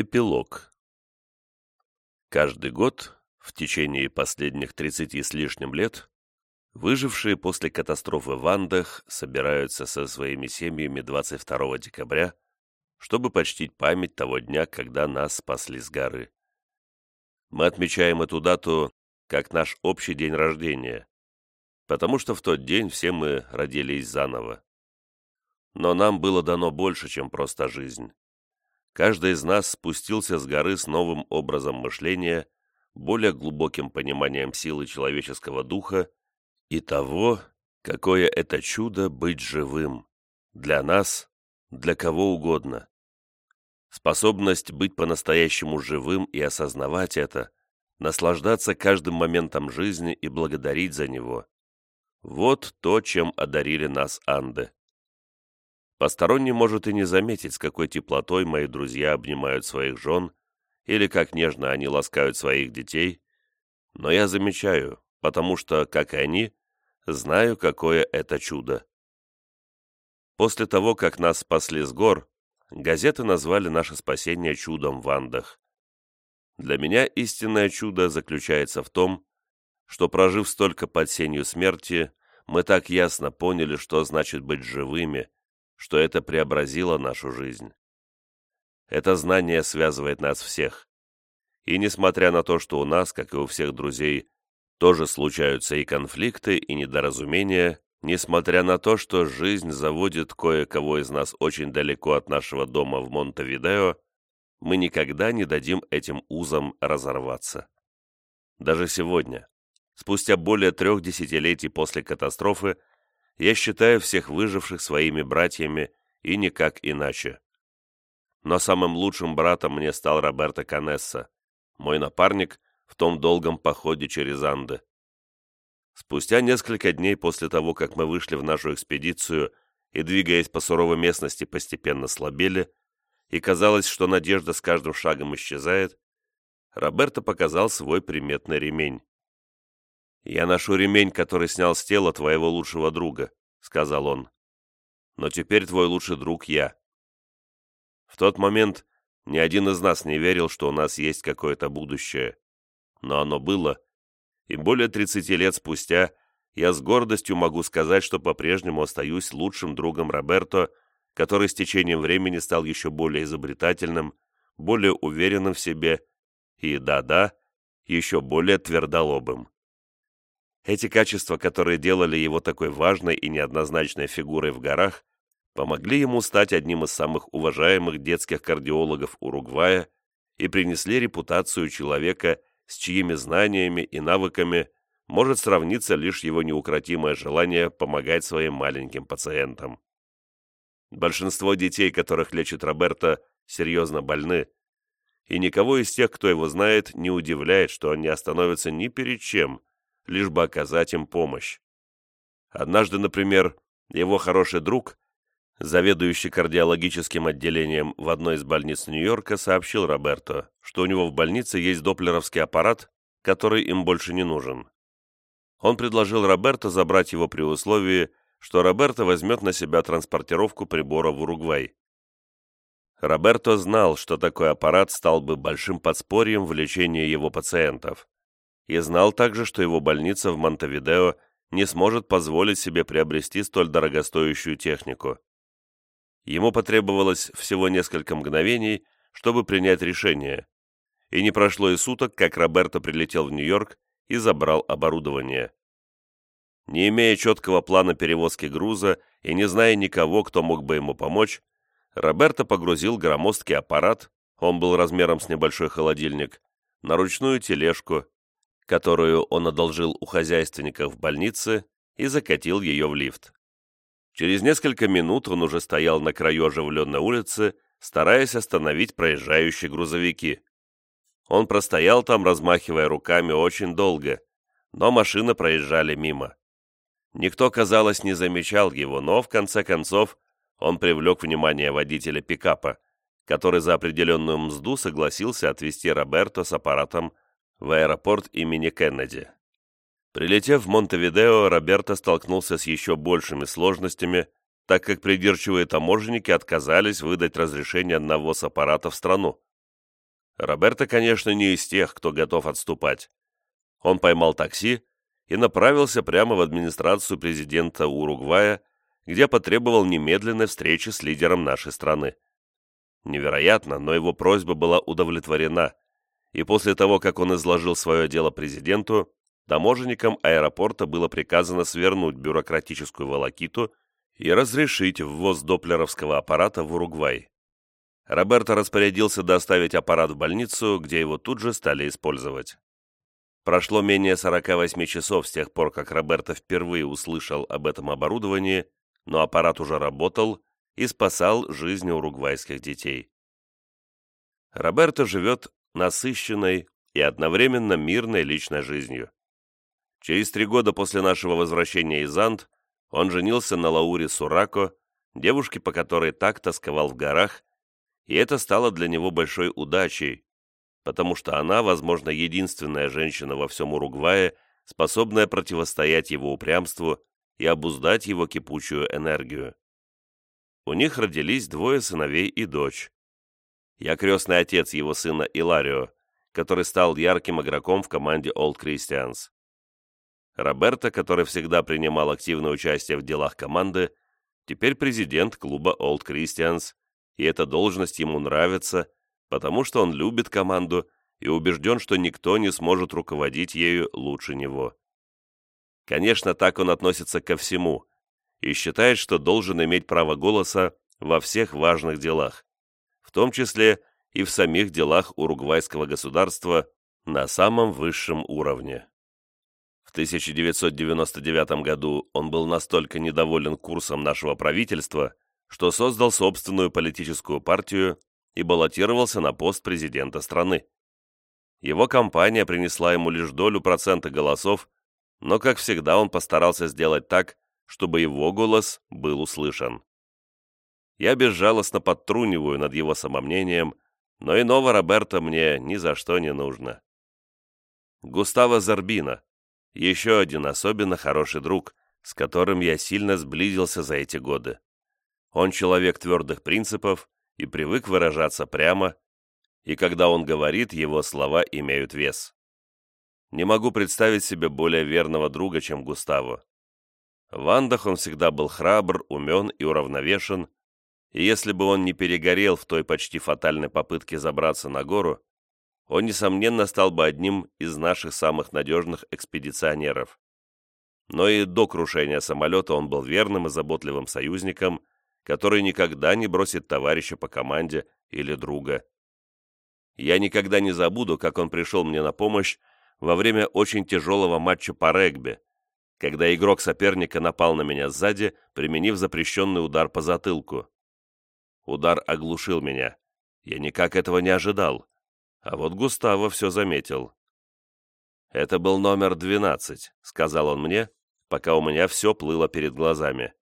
Эпилог. Каждый год, в течение последних 30 с лишним лет, выжившие после катастрофы в Андах собираются со своими семьями 22 декабря, чтобы почтить память того дня, когда нас спасли с горы. Мы отмечаем эту дату как наш общий день рождения, потому что в тот день все мы родились заново. Но нам было дано больше, чем просто жизнь. Каждый из нас спустился с горы с новым образом мышления, более глубоким пониманием силы человеческого духа и того, какое это чудо быть живым. Для нас, для кого угодно. Способность быть по-настоящему живым и осознавать это, наслаждаться каждым моментом жизни и благодарить за него. Вот то, чем одарили нас Анды. Посторонний может и не заметить, с какой теплотой мои друзья обнимают своих жен, или как нежно они ласкают своих детей, но я замечаю, потому что, как и они, знаю, какое это чудо. После того, как нас спасли с гор, газеты назвали наше спасение чудом в Андах. Для меня истинное чудо заключается в том, что, прожив столько под сенью смерти, мы так ясно поняли, что значит быть живыми, что это преобразило нашу жизнь. Это знание связывает нас всех. И несмотря на то, что у нас, как и у всех друзей, тоже случаются и конфликты, и недоразумения, несмотря на то, что жизнь заводит кое-кого из нас очень далеко от нашего дома в Монтевидео, мы никогда не дадим этим узам разорваться. Даже сегодня, спустя более трех десятилетий после катастрофы, я считаю всех выживших своими братьями и никак иначе. Но самым лучшим братом мне стал Роберто Канесса, мой напарник в том долгом походе через Анды. Спустя несколько дней после того, как мы вышли в нашу экспедицию и, двигаясь по суровой местности, постепенно слабели, и казалось, что надежда с каждым шагом исчезает, Роберто показал свой приметный ремень. «Я ношу ремень, который снял с тела твоего лучшего друга», — сказал он. «Но теперь твой лучший друг я». В тот момент ни один из нас не верил, что у нас есть какое-то будущее. Но оно было, и более 30 лет спустя я с гордостью могу сказать, что по-прежнему остаюсь лучшим другом Роберто, который с течением времени стал еще более изобретательным, более уверенным в себе и, да-да, еще более твердолобым. Эти качества, которые делали его такой важной и неоднозначной фигурой в горах, помогли ему стать одним из самых уважаемых детских кардиологов Уругвая и принесли репутацию человека, с чьими знаниями и навыками может сравниться лишь его неукротимое желание помогать своим маленьким пациентам. Большинство детей, которых лечит Роберто, серьезно больны, и никого из тех, кто его знает, не удивляет, что он не остановится ни перед чем, лишь бы оказать им помощь. Однажды, например, его хороший друг, заведующий кардиологическим отделением в одной из больниц Нью-Йорка, сообщил Роберто, что у него в больнице есть доплеровский аппарат, который им больше не нужен. Он предложил Роберто забрать его при условии, что Роберто возьмет на себя транспортировку прибора в Уругвай. Роберто знал, что такой аппарат стал бы большим подспорьем в лечении его пациентов и знал также, что его больница в Монтевидео не сможет позволить себе приобрести столь дорогостоящую технику. Ему потребовалось всего несколько мгновений, чтобы принять решение, и не прошло и суток, как Роберто прилетел в Нью-Йорк и забрал оборудование. Не имея четкого плана перевозки груза и не зная никого, кто мог бы ему помочь, Роберто погрузил громоздкий аппарат, он был размером с небольшой холодильник, на ручную тележку, которую он одолжил у хозяйственников в больнице, и закатил ее в лифт. Через несколько минут он уже стоял на краю оживленной улицы, стараясь остановить проезжающие грузовики. Он простоял там, размахивая руками, очень долго, но машины проезжали мимо. Никто, казалось, не замечал его, но, в конце концов, он привлек внимание водителя пикапа, который за определенную мзду согласился отвезти Роберто с аппаратом в аэропорт имени Кеннеди. Прилетев в Монтевидео, Роберто столкнулся с еще большими сложностями, так как придирчивые таможенники отказались выдать разрешение на ввоз аппарата в страну. Роберто, конечно, не из тех, кто готов отступать. Он поймал такси и направился прямо в администрацию президента Уругвая, где потребовал немедленной встречи с лидером нашей страны. Невероятно, но его просьба была удовлетворена, и после того, как он изложил свое дело президенту, таможенникам аэропорта было приказано свернуть бюрократическую волокиту и разрешить ввоз доплеровского аппарата в Уругвай. Роберто распорядился доставить аппарат в больницу, где его тут же стали использовать. Прошло менее 48 часов с тех пор, как Роберто впервые услышал об этом оборудовании, но аппарат уже работал и спасал жизни уругвайских детей. Роберто живет насыщенной и одновременно мирной личной жизнью. Через три года после нашего возвращения из Анд он женился на Лауре Сурако, девушке, по которой так тосковал в горах, и это стало для него большой удачей, потому что она, возможно, единственная женщина во всем Уругвае, способная противостоять его упрямству и обуздать его кипучую энергию. У них родились двое сыновей и дочь. Я крестный отец его сына Иларио, который стал ярким игроком в команде Old Christians. Роберто, который всегда принимал активное участие в делах команды, теперь президент клуба Old Christians, и эта должность ему нравится, потому что он любит команду и убежден, что никто не сможет руководить ею лучше него. Конечно, так он относится ко всему и считает, что должен иметь право голоса во всех важных делах, в том числе и в самих делах уругвайского государства на самом высшем уровне. В 1999 году он был настолько недоволен курсом нашего правительства, что создал собственную политическую партию и баллотировался на пост президента страны. Его кампания принесла ему лишь долю процента голосов, но, как всегда, он постарался сделать так, чтобы его голос был услышан. Я безжалостно подтруниваю над его самомнением, но иного Роберта мне ни за что не нужно. Густаво Зарбина, еще один особенно хороший друг, с которым я сильно сблизился за эти годы. Он человек твердых принципов и привык выражаться прямо, и когда он говорит, его слова имеют вес. Не могу представить себе более верного друга, чем Густаво. В Андах он всегда был храбр, умен и уравновешен, и если бы он не перегорел в той почти фатальной попытке забраться на гору, он, несомненно, стал бы одним из наших самых надежных экспедиционеров. Но и до крушения самолета он был верным и заботливым союзником, который никогда не бросит товарища по команде или друга. Я никогда не забуду, как он пришел мне на помощь во время очень тяжелого матча по регби, когда игрок соперника напал на меня сзади, применив запрещенный удар по затылку. Удар оглушил меня. Я никак этого не ожидал. А вот Густаво все заметил. «Это был номер 12», — сказал он мне, пока у меня все плыло перед глазами.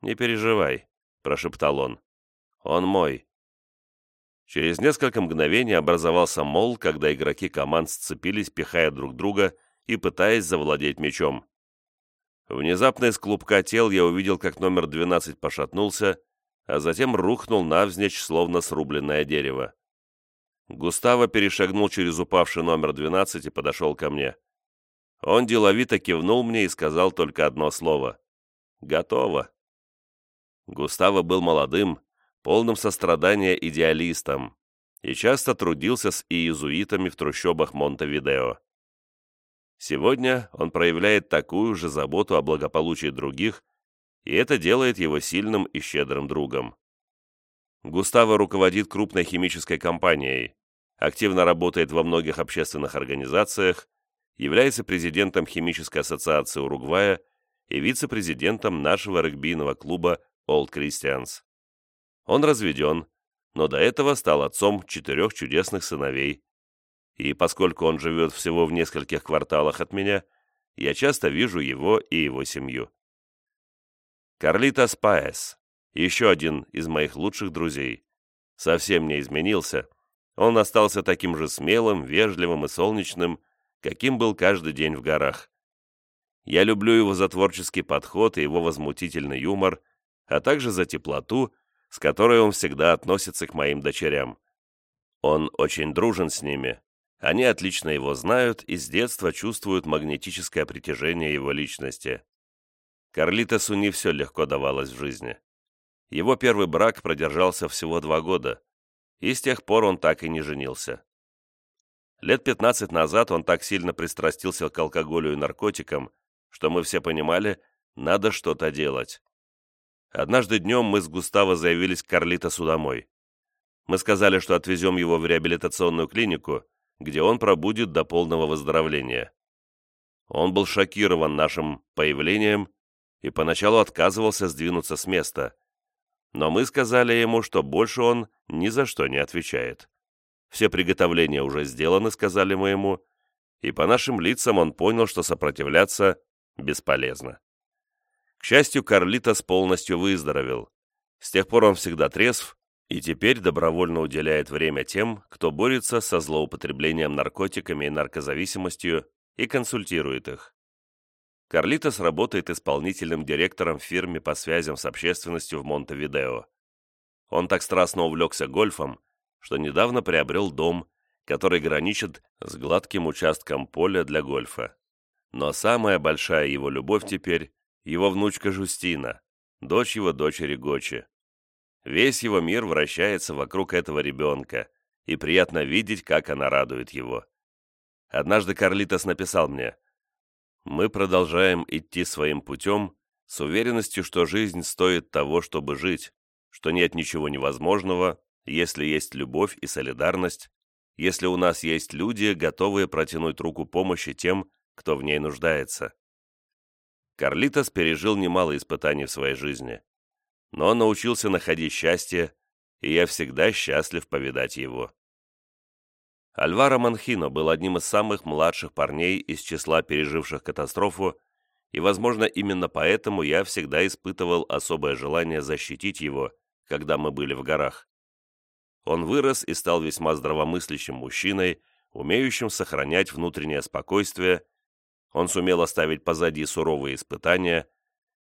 «Не переживай прошептал он. «Он мой». Через несколько мгновений образовался мол, когда игроки команд сцепились, пихая друг друга и пытаясь завладеть мячом. Внезапно из клубка тел я увидел, как номер 12 пошатнулся, а затем рухнул навзничь, словно срубленное дерево. Густаво перешагнул через упавший номер 12 и подошел ко мне. Он деловито кивнул мне и сказал только одно слово. «Готово». Густаво был молодым, полным сострадания идеалистом и часто трудился с иезуитами в трущобах Монтевидео. Сегодня он проявляет такую же заботу о благополучии других, и это делает его сильным и щедрым другом. Густаво руководит крупной химической компанией, активно работает во многих общественных организациях, является президентом Химической ассоциации Уругвая и вице-президентом нашего регбийного клуба Old Christians. Он разведен, но до этого стал отцом четырех чудесных сыновей. И поскольку он живет всего в нескольких кварталах от меня, я часто вижу его и его семью. Карлитос Паэс, еще один из моих лучших друзей, совсем не изменился. Он остался таким же смелым, вежливым и солнечным, каким был каждый день в горах. Я люблю его за творческий подход и его возмутительный юмор – а также за теплоту, с которой он всегда относится к моим дочерям. Он очень дружен с ними. Они отлично его знают и с детства чувствуют магнетическое притяжение его личности. Карлитосу не все легко давалось в жизни. Его первый брак продержался всего два года, и с тех пор он так и не женился. Лет 15 назад он так сильно пристрастился к алкоголю и наркотикам, что мы все понимали, надо что-то делать. Однажды днем мы с Густаво заявились к Карлитосу домой. Мы сказали, что отвезем его в реабилитационную клинику, где он пробудет до полного выздоровления. Он был шокирован нашим появлением и поначалу отказывался сдвинуться с места. Но мы сказали ему, что больше он ни за что не отвечает. Все приготовления уже сделаны, сказали мы ему, и по нашим лицам он понял, что сопротивляться бесполезно. К счастью, Карлитос полностью выздоровел. С тех пор он всегда трезв и теперь добровольно уделяет время тем, кто борется со злоупотреблением наркотиками и наркозависимостью и консультирует их. Карлитос работает исполнительным директором в фирме по связям с общественностью в Монтевидео. Он так страстно увлекся гольфом, что недавно приобрел дом, который граничит с гладким участком поля для гольфа. Но самая большая его любовь теперь – его внучка Жустина, дочь его дочери Гочи. Весь его мир вращается вокруг этого ребенка, и приятно видеть, как она радует его. Однажды Карлитос написал мне, «Мы продолжаем идти своим путем с уверенностью, что жизнь стоит того, чтобы жить, что нет ничего невозможного, если есть любовь и солидарность, если у нас есть люди, готовые протянуть руку помощи тем, кто в ней нуждается». Карлитос пережил немало испытаний в своей жизни но научился находить счастье, и я всегда счастлив повидать его. Альваро Манхино был одним из самых младших парней из числа переживших катастрофу, и, возможно, именно поэтому я всегда испытывал особое желание защитить его, когда мы были в горах. Он вырос и стал весьма здравомыслящим мужчиной, умеющим сохранять внутреннее спокойствие, он сумел оставить позади суровые испытания,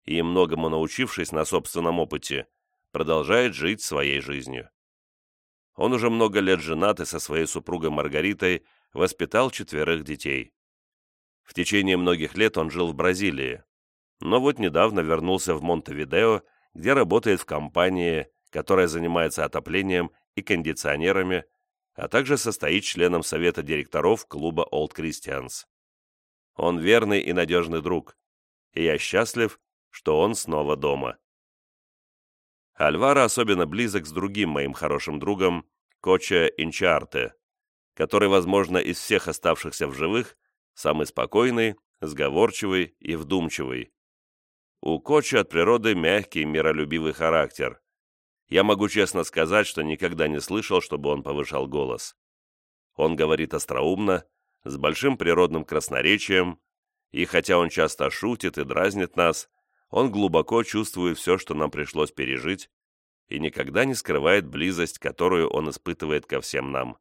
и, многому научившись на собственном опыте, продолжает жить своей жизнью. Он уже много лет женат и со своей супругой Маргаритой воспитал четверых детей. В течение многих лет он жил в Бразилии, но вот недавно вернулся в Монтевидео, где работает в компании, которая занимается отоплением и кондиционерами, а также состоит членом совета директоров клуба Old Christians. Он верный и надежный друг, и я счастлив, что он снова дома. Альвара особенно близок с другим моим хорошим другом, Коча Инчарте, который, возможно, из всех оставшихся в живых, самый спокойный, сговорчивый и вдумчивый. У Коча от природы мягкий, миролюбивый характер. Я могу честно сказать, что никогда не слышал, чтобы он повышал голос. Он говорит остроумно, с большим природным красноречием, и хотя он часто шутит и дразнит нас, он глубоко чувствует все, что нам пришлось пережить, и никогда не скрывает близость, которую он испытывает ко всем нам.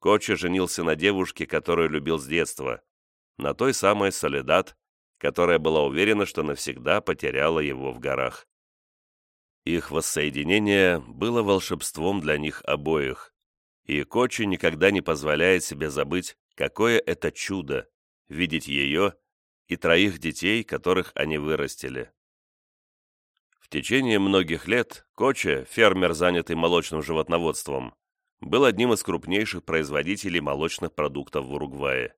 Коча женился на девушке, которую любил с детства, на той самой Солидат, которая была уверена, что навсегда потеряла его в горах. Их воссоединение было волшебством для них обоих, и Кочи никогда не позволяет себе забыть, какое это чудо — видеть ее и троих детей, которых они вырастили. В течение многих лет Коче, фермер, занятый молочным животноводством, был одним из крупнейших производителей молочных продуктов в Уругвае.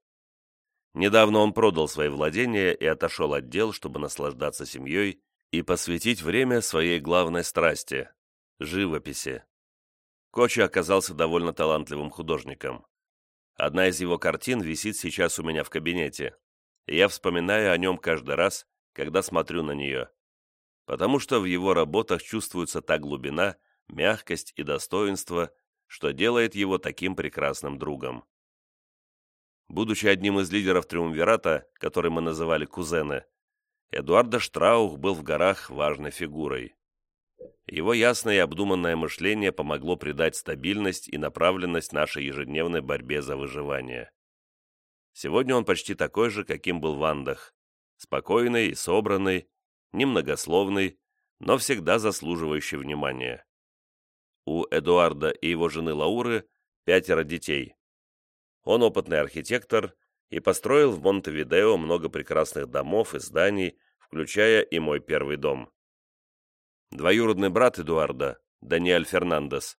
Недавно он продал свои владения и отошел от дел, чтобы наслаждаться семьей и посвятить время своей главной страсти – живописи. Кочи оказался довольно талантливым художником. Одна из его картин висит сейчас у меня в кабинете я вспоминаю о нем каждый раз, когда смотрю на нее, потому что в его работах чувствуется та глубина, мягкость и достоинство, что делает его таким прекрасным другом. Будучи одним из лидеров Триумвирата, который мы называли кузены, Эдуардо Штраух был в горах важной фигурой. Его ясное и обдуманное мышление помогло придать стабильность и направленность нашей ежедневной борьбе за выживание. Сегодня он почти такой же, каким был в Андах. Спокойный собранный, немногословный, но всегда заслуживающий внимания. у Эдуарда и его жены Лауры пятеро детей. Он опытный архитектор и построил в Монтевидео много прекрасных домов и зданий, включая и мой первый дом. Двоюродный брат Эдуарда, Даниэль Фернандес,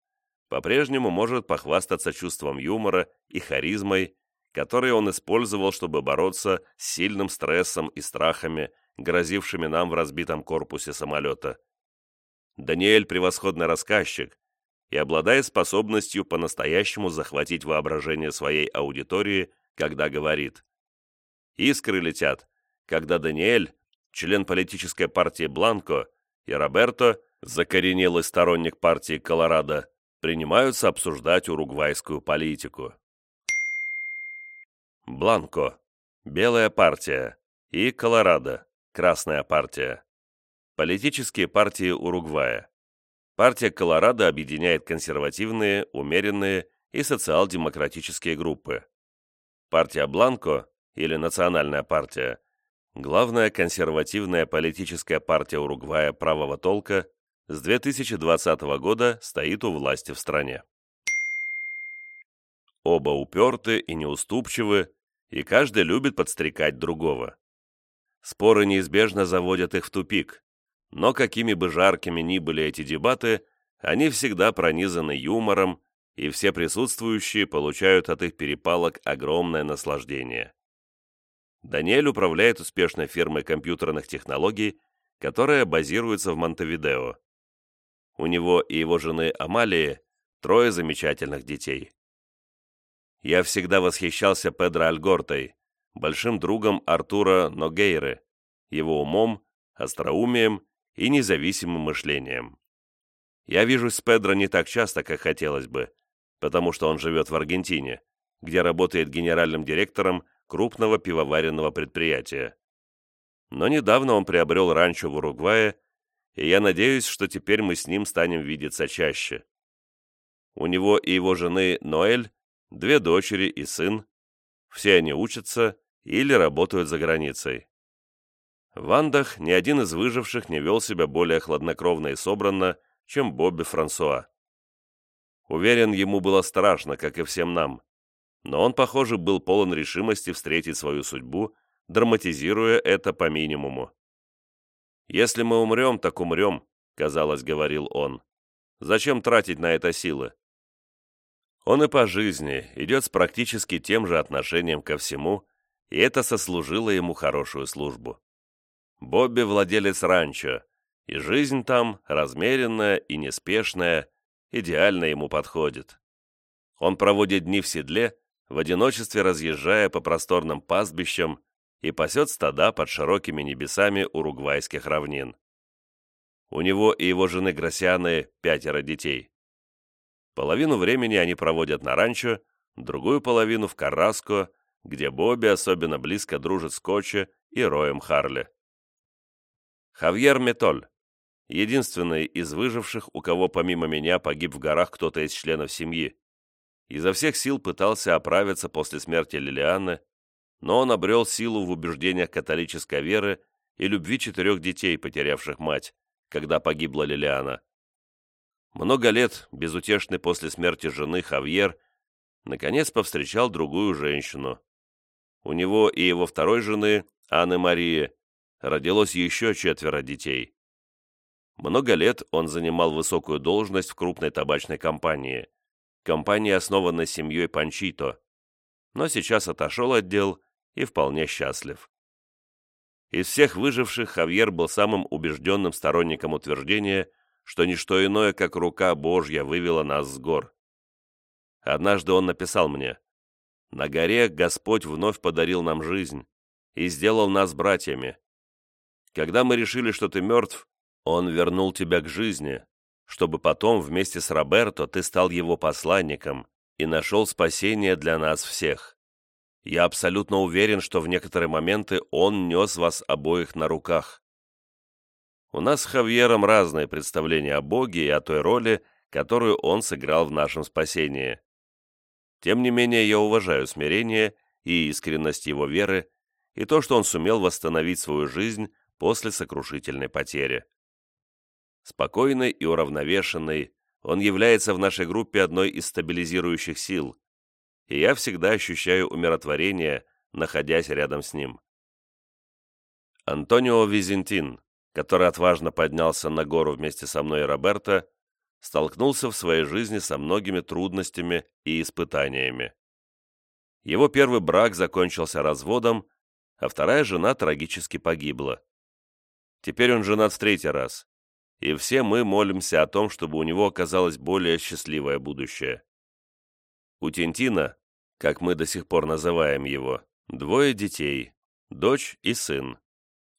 по-прежнему может похвастаться чувством юмора и харизмой, которые он использовал, чтобы бороться с сильным стрессом и страхами, грозившими нам в разбитом корпусе самолета. Даниэль – превосходный рассказчик и обладает способностью по-настоящему захватить воображение своей аудитории, когда говорит. Искры летят, когда Даниэль, член политической партии Бланко, и Роберто, закоренелый сторонник партии Колорадо, принимаются обсуждать уругвайскую политику. Бланко – белая партия, и Колорадо – красная партия. Политические партии Уругвая. Партия Колорадо объединяет консервативные, умеренные и социал-демократические группы. Партия Бланко, или Национальная партия, главная консервативная политическая партия Уругвая правого толка, с 2020 года стоит у власти в стране. Оба уперты и неуступчивы, и каждый любит подстрекать другого. Споры неизбежно заводят их в тупик, но какими бы жаркими ни были эти дебаты, они всегда пронизаны юмором, и все присутствующие получают от их перепалок огромное наслаждение. Даниэль управляет успешной фирмой компьютерных технологий, которая базируется в Монтевидео. У него и его жены Амалии трое замечательных детей. Я всегда восхищался Педро Альгортой, большим другом Артура Ногейры, его умом, остроумием и независимым мышлением. Я вижусь с Педро не так часто, как хотелось бы, потому что он живет в Аргентине, где работает генеральным директором крупного пивоваренного предприятия. Но недавно он приобрел ранчо в Уругвае, и я надеюсь, что теперь мы с ним станем видеться чаще. У него и его жены Ноэль две дочери и сын. Все они учатся или работают за границей. В Андах ни один из выживших не вел себя более хладнокровно и собранно, чем Бобби Франсуа. Уверен, ему было страшно, как и всем нам, но он, похоже, был полон решимости встретить свою судьбу, драматизируя это по минимуму. «Если мы умрем, так умрем», — казалось, говорил он. «Зачем тратить на это силы?» Он и по жизни идет с практически тем же отношением ко всему, и это сослужило ему хорошую службу. Бобби владелец ранчо, и жизнь там, размеренная и неспешная, идеально ему подходит. Он проводит дни в седле, в одиночестве разъезжая по просторным пастбищам и пасет стада под широкими небесами уругвайских равнин. У него и его жены Грасианы пятеро детей. Половину времени они проводят на ранчо, другую половину в Карраско, где Бобби особенно близко дружит с Коче и Роем Харли. Хавьер Метоль, единственный из выживших, у кого помимо меня погиб в горах кто-то из членов семьи, изо всех сил пытался оправиться после смерти Лилианы, но он обрел силу в убеждениях католической веры и любви четырех детей, потерявших мать, когда погибла Лилиана. Много лет, безутешный после смерти жены Хавьер, наконец повстречал другую женщину. У него и его второй жены, Анны Марии, родилось еще четверо детей. Много лет он занимал высокую должность в крупной табачной компании. Компания основана семьей Панчито, но сейчас отошел от дел и вполне счастлив. Из всех выживших Хавьер был самым убежденным сторонником утверждения, что ничто иное, как рука Божья, вывела нас с гор. Однажды он написал мне, «На горе Господь вновь подарил нам жизнь и сделал нас братьями. Когда мы решили, что ты мертв, Он вернул тебя к жизни, чтобы потом вместе с Роберто ты стал его посланником и нашел спасение для нас всех. Я абсолютно уверен, что в некоторые моменты Он нес вас обоих на руках. У нас с Хавьером разные представления о Боге и о той роли, которую он сыграл в нашем спасении. Тем не менее, я уважаю смирение и искренность его веры и то, что он сумел восстановить свою жизнь после сокрушительной потери. Спокойный и уравновешенный, Он является в нашей группе одной из стабилизирующих сил, и я всегда ощущаю умиротворение, находясь рядом с ним. Антонио Визентин, который отважно поднялся на гору вместе со мной и Роберто, столкнулся в своей жизни со многими трудностями и испытаниями. Его первый брак закончился разводом, а вторая жена трагически погибла. Теперь он женат в третий раз, и все мы молимся о том, чтобы у него оказалось более счастливое будущее. У Тинтина, как мы до сих пор называем его, двое детей, дочь и сын,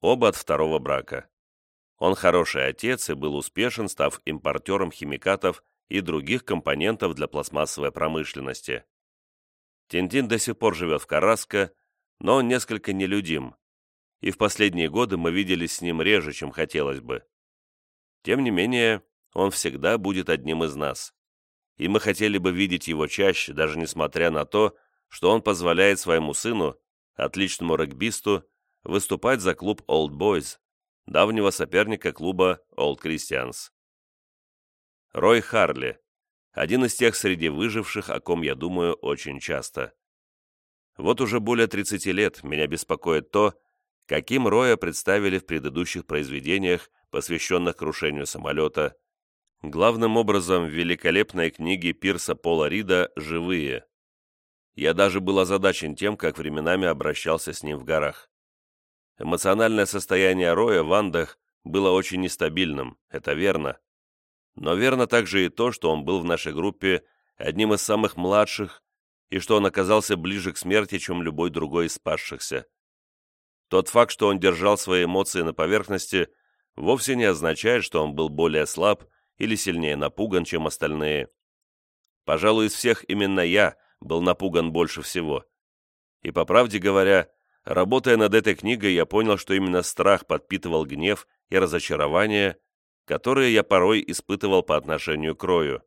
оба от второго брака. Он хороший отец и был успешен, став импортером химикатов и других компонентов для пластмассовой промышленности. Тинтин до сих пор живет в Караско, но он несколько нелюдим, и в последние годы мы виделись с ним реже, чем хотелось бы. Тем не менее, он всегда будет одним из нас, и мы хотели бы видеть его чаще, даже несмотря на то, что он позволяет своему сыну, отличному регбисту, выступать за клуб Old Boys, давнего соперника клуба Old Christians. Рой Харли, один из тех среди выживших, о ком я думаю очень часто. Вот уже более 30 лет меня беспокоит то, каким Роя представили в предыдущих произведениях, посвященных крушению самолета, главным образом в великолепной книге Пирса Пола Рида «Живые». Я даже был озадачен тем, как временами обращался с ним в горах. Эмоциональное состояние Роя в Андах было очень нестабильным, это верно. Но верно также и то, что он был в нашей группе одним из самых младших и что он оказался ближе к смерти, чем любой другой из спасшихся. Тот факт, что он держал свои эмоции на поверхности, вовсе не означает, что он был более слаб или сильнее напуган, чем остальные. Пожалуй, из всех именно я был напуган больше всего. И, по правде говоря, работая над этой книгой, я понял, что именно страх подпитывал гнев и разочарование, которые я порой испытывал по отношению к Рою.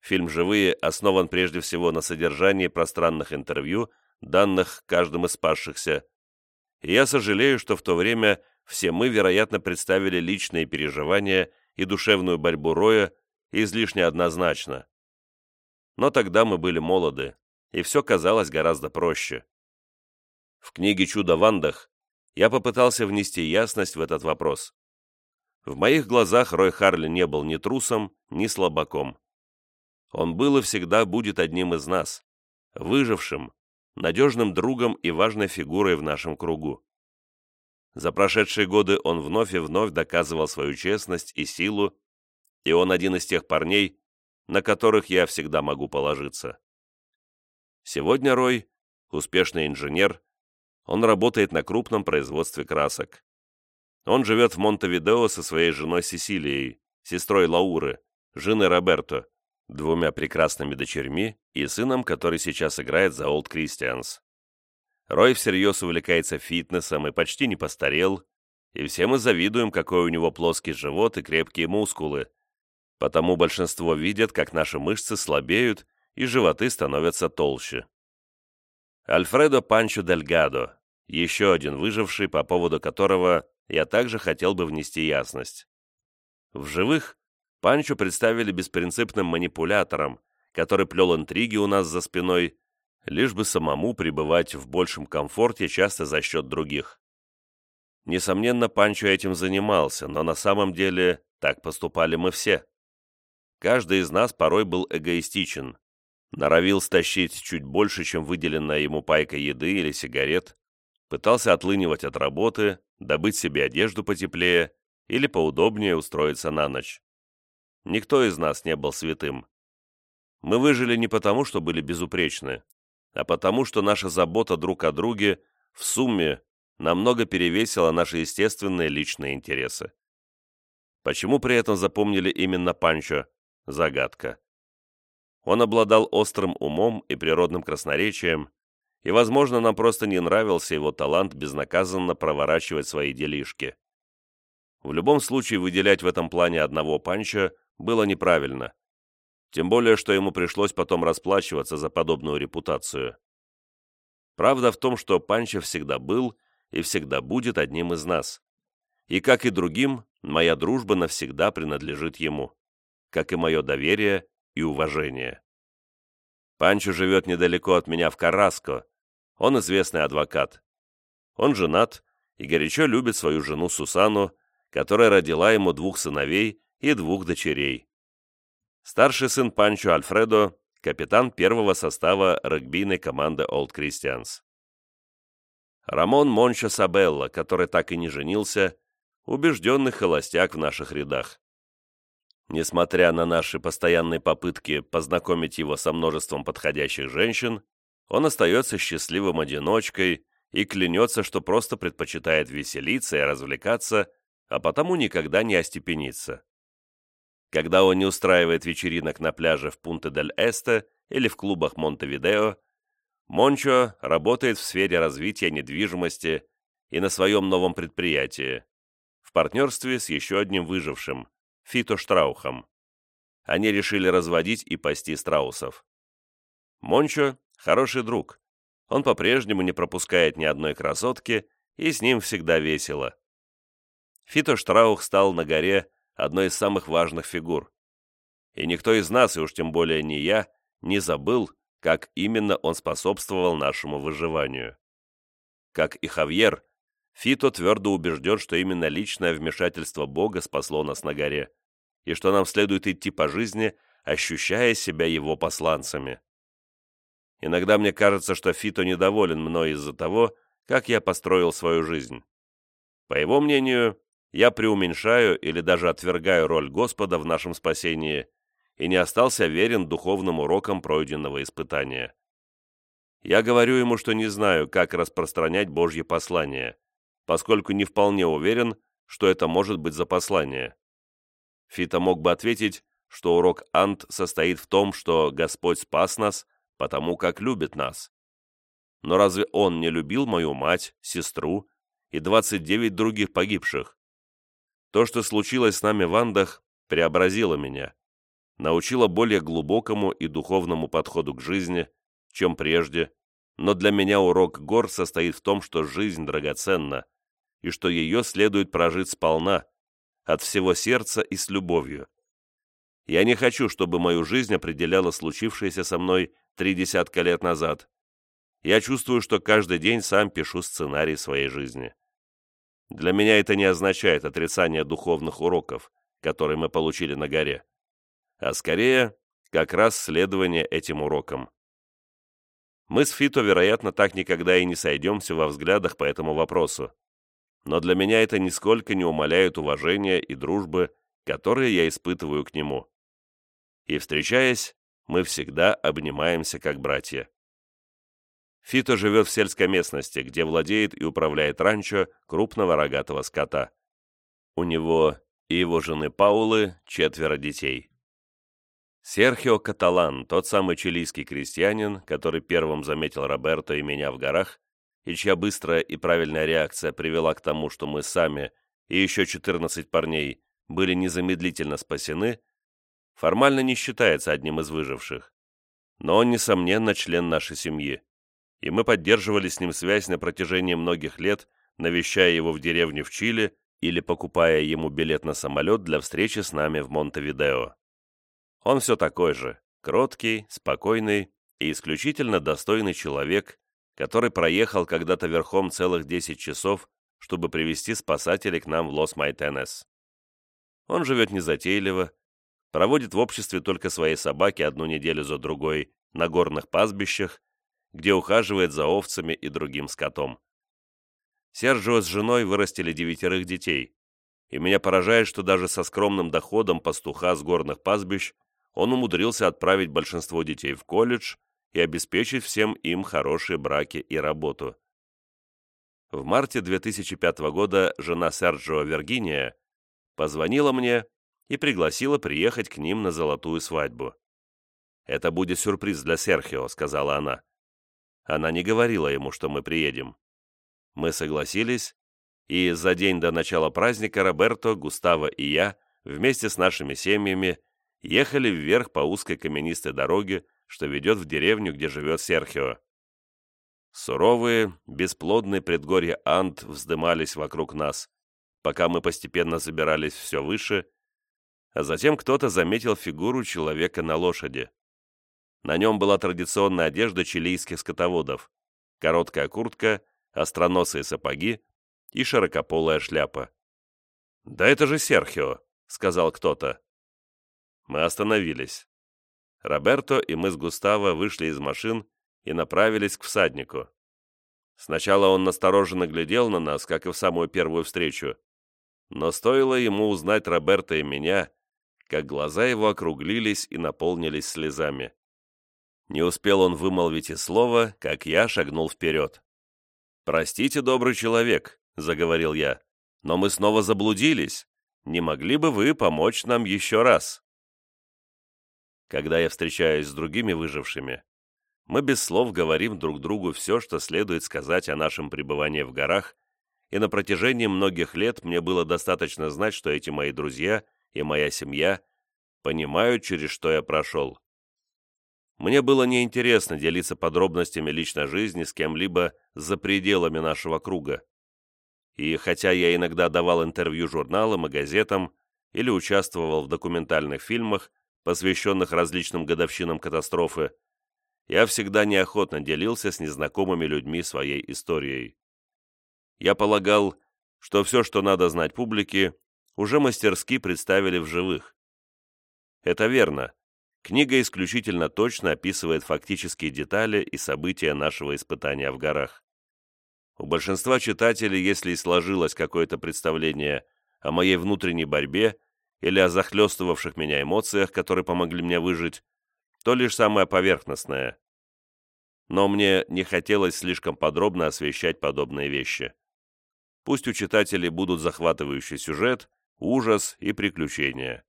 Фильм «Живые» основан прежде всего на содержании пространных интервью, данных каждым из спасшихся, и я сожалею, что в то время все мы, вероятно, представили личные переживания и душевную борьбу Роя излишне однозначно. Но тогда мы были молоды, и все казалось гораздо проще. В книге «Чудо в Андах» я попытался внести ясность в этот вопрос. В моих глазах Рой Харли не был ни трусом, ни слабаком. Он был и всегда будет одним из нас, выжившим, надежным другом и важной фигурой в нашем кругу. За прошедшие годы он вновь и вновь доказывал свою честность и силу, и он один из тех парней, на которых я всегда могу положиться. Сегодня Рой – успешный инженер, он работает на крупном производстве красок. Он живет в Монтевидео со своей женой Сесилией, сестрой Лауры, женой Роберто, двумя прекрасными дочерьми и сыном, который сейчас играет за Old Christians. Рой всерьез увлекается фитнесом и почти не постарел, и все мы завидуем, какой у него плоский живот и крепкие мускулы. Потому большинство видят, как наши мышцы слабеют и животы становятся толще. Альфредо Панчо Дельгадо, еще один выживший, по поводу которого я также хотел бы внести ясность. В живых Панчо представили беспринципным манипулятором, который плел интриги у нас за спиной, лишь бы самому пребывать в большем комфорте часто за счет других. Несомненно, Панчо этим занимался, но на самом деле так поступали мы все. Каждый из нас порой был эгоистичен, норовил стащить чуть больше, чем выделенная ему пайка еды или сигарет, пытался отлынивать от работы, добыть себе одежду потеплее или поудобнее устроиться на ночь. Никто из нас не был святым. Мы выжили не потому, что были безупречны, а потому, что наша забота друг о друге в сумме намного перевесила наши естественные личные интересы. Почему при этом запомнили именно Панчо? Загадка. Он обладал острым умом и природным красноречием, и, возможно, нам просто не нравился его талант безнаказанно проворачивать свои делишки. В любом случае выделять в этом плане одного Панчо было неправильно. Тем более, что ему пришлось потом расплачиваться за подобную репутацию. Правда в том, что Панчо всегда был и всегда будет одним из нас. И, как и другим, моя дружба навсегда принадлежит ему. как и мое доверие и уважение. Панчо живет недалеко от меня в Караско. Он известный адвокат. Он женат и горячо любит свою жену Сусану, которая родила ему двух сыновей и двух дочерей. Старший сын Панчо Альфредо – капитан первого состава регбийной команды Old Christians. Рамон Мончо Сабелла, который так и не женился, убежденный холостяк в наших рядах. Несмотря на наши постоянные попытки познакомить его со множеством подходящих женщин, он остается счастливым одиночкой и клянется, что просто предпочитает веселиться и развлекаться, а потому никогда не остепенится. Когда он не устраивает вечеринок на пляже в Пунте-дель-Эсте или в клубах Монтевидео, Мончо работает в сфере развития недвижимости и на своем новом предприятии, в партнерстве с еще одним выжившим, Фито Штраухом. Они решили разводить и пасти страусов. Мончо – хороший друг. Он по-прежнему не пропускает ни одной красотки, и с ним всегда весело. Фито Штраух стал на горе одной из самых важных фигур. И никто из нас, и уж тем более не я, не забыл, как именно он способствовал нашему выживанию. Как и Хавьер, Фито твердо убежден, что именно личное вмешательство Бога спасло нас на горе, и что нам следует идти по жизни, ощущая себя его посланцами. Иногда мне кажется, что Фито недоволен мной из-за того, как я построил свою жизнь. По его мнению, я преуменьшаю или даже отвергаю роль Господа в нашем спасении и не остался верен духовным урокам пройденного испытания. Я говорю ему, что не знаю, как распространять Божье послание, поскольку не вполне уверен, что это может быть за послание. Фита мог бы ответить, что урок Ант состоит в том, что Господь спас нас, потому как любит нас. Но разве Он не любил мою мать, сестру и 29 других погибших? То, что случилось с нами в Андах, преобразило меня, научило более глубокому и духовному подходу к жизни, чем прежде, но для меня урок гор состоит в том, что жизнь драгоценна, и что ее следует прожить сполна, от всего сердца и с любовью. Я не хочу, чтобы мою жизнь определяло случившееся со мной три десятка лет назад. Я чувствую, что каждый день сам пишу сценарий своей жизни. Для меня это не означает отрицание духовных уроков, которые мы получили на горе, а скорее как раз следование этим урокам. Мы с Фито, вероятно, так никогда и не сойдемся во взглядах по этому вопросу но для меня это нисколько не умаляет уважения и дружбы, которые я испытываю к нему. И, встречаясь, мы всегда обнимаемся как братья. Фито живет в сельской местности, где владеет и управляет ранчо крупного рогатого скота. У него и его жены Паулы четверо детей. Серхио Каталан, тот самый чилийский крестьянин, который первым заметил Роберто и меня в горах, и чья быстрая и правильная реакция привела к тому, что мы сами и еще 14 парней были незамедлительно спасены, формально не считается одним из выживших. Но он, несомненно, член нашей семьи, и мы поддерживали с ним связь на протяжении многих лет, навещая его в деревне в Чили или покупая ему билет на самолет для встречи с нами в Монтевидео. Он все такой же, кроткий, спокойный и исключительно достойный человек, который проехал когда-то верхом целых 10 часов, чтобы привести спасателей к нам в Лос-Майтенес. Он живет незатейливо, проводит в обществе только своей собаки одну неделю за другой на горных пастбищах, где ухаживает за овцами и другим скотом. Серджио с женой вырастили девятерых детей, и меня поражает, что даже со скромным доходом пастуха с горных пастбищ он умудрился отправить большинство детей в колледж и обеспечить всем им хорошие браки и работу. В марте 2005 года жена Серджио Виргиния позвонила мне и пригласила приехать к ним на золотую свадьбу. «Это будет сюрприз для Серхио», — сказала она. Она не говорила ему, что мы приедем. Мы согласились, и за день до начала праздника Роберто, Густаво и я вместе с нашими семьями ехали вверх по узкой каменистой дороге, что ведет в деревню, где живет Серхио. Суровые, бесплодные предгорья Ант вздымались вокруг нас, пока мы постепенно забирались все выше, а затем кто-то заметил фигуру человека на лошади. На нем была традиционная одежда чилийских скотоводов, короткая куртка, остроносые сапоги и широкополая шляпа. «Да это же Серхио», — сказал кто-то. Мы остановились. Роберто и мы с Густаво вышли из машин и направились к всаднику. Сначала он настороженно глядел на нас, как и в самую первую встречу, но стоило ему узнать Роберта и меня, как глаза его округлились и наполнились слезами. Не успел он вымолвить и слова, как я шагнул вперед. «Простите, добрый человек», — заговорил я, — «но мы снова заблудились. Не могли бы вы помочь нам еще раз?» Когда я встречаюсь с другими выжившими, мы без слов говорим друг другу все, что следует сказать о нашем пребывании в горах, и на протяжении многих лет мне было достаточно знать, что эти мои друзья и моя семья понимают, через что я прошел. Мне было неинтересно делиться подробностями личной жизни с кем-либо за пределами нашего круга. И хотя я иногда давал интервью журналам и газетам или участвовал в документальных фильмах, посвященных различным годовщинам катастрофы, я всегда неохотно делился с незнакомыми людьми своей историей. Я полагал, что все, что надо знать публике, уже мастерски представили в живых. Это верно. Книга исключительно точно описывает фактические детали и события нашего испытания в горах. У большинства читателей, если и сложилось какое-то представление о моей внутренней борьбе или о захлестывавших меня эмоциях, которые помогли мне выжить, то лишь самое поверхностное. Но мне не хотелось слишком подробно освещать подобные вещи. Пусть у читателей будут захватывающий сюжет, ужас и приключения.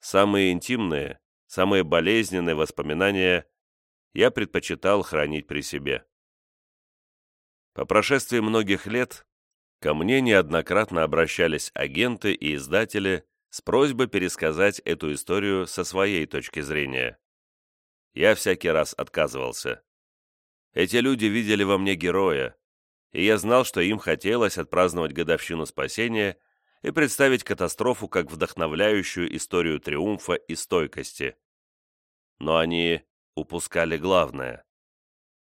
Самые интимные, самые болезненные воспоминания я предпочитал хранить при себе. По прошествии многих лет ко мне неоднократно обращались агенты и издатели с просьбой пересказать эту историю со своей точки зрения. Я всякий раз отказывался. Эти люди видели во мне героя, и я знал, что им хотелось отпраздновать годовщину спасения и представить катастрофу как вдохновляющую историю триумфа и стойкости. Но они упускали главное.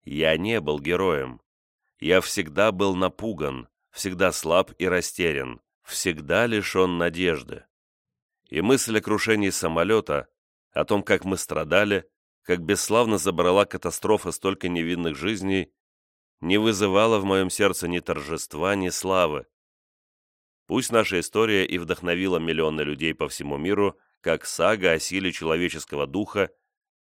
Я не был героем. Я всегда был напуган, всегда слаб и растерян, всегда лишен надежды. И мысль о крушении самолета, о том, как мы страдали, как бесславно забрала катастрофа столько невинных жизней, не вызывала в моем сердце ни торжества, ни славы. Пусть наша история и вдохновила миллионы людей по всему миру, как сага о силе человеческого духа,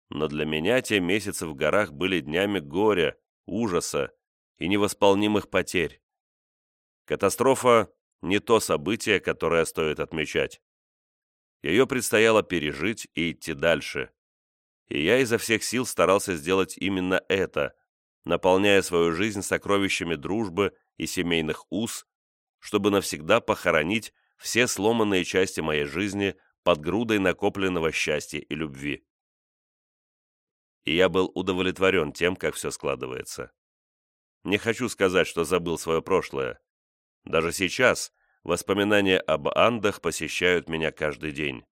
но для меня те месяцы в горах были днями горя, ужаса и невосполнимых потерь. Катастрофа — не то событие, которое стоит отмечать. Ее предстояло пережить и идти дальше. И я изо всех сил старался сделать именно это, наполняя свою жизнь сокровищами дружбы и семейных уз, чтобы навсегда похоронить все сломанные части моей жизни под грудой накопленного счастья и любви. И я был удовлетворен тем, как все складывается. Не хочу сказать, что забыл свое прошлое. Даже сейчас воспоминания об Андах посещают меня каждый день.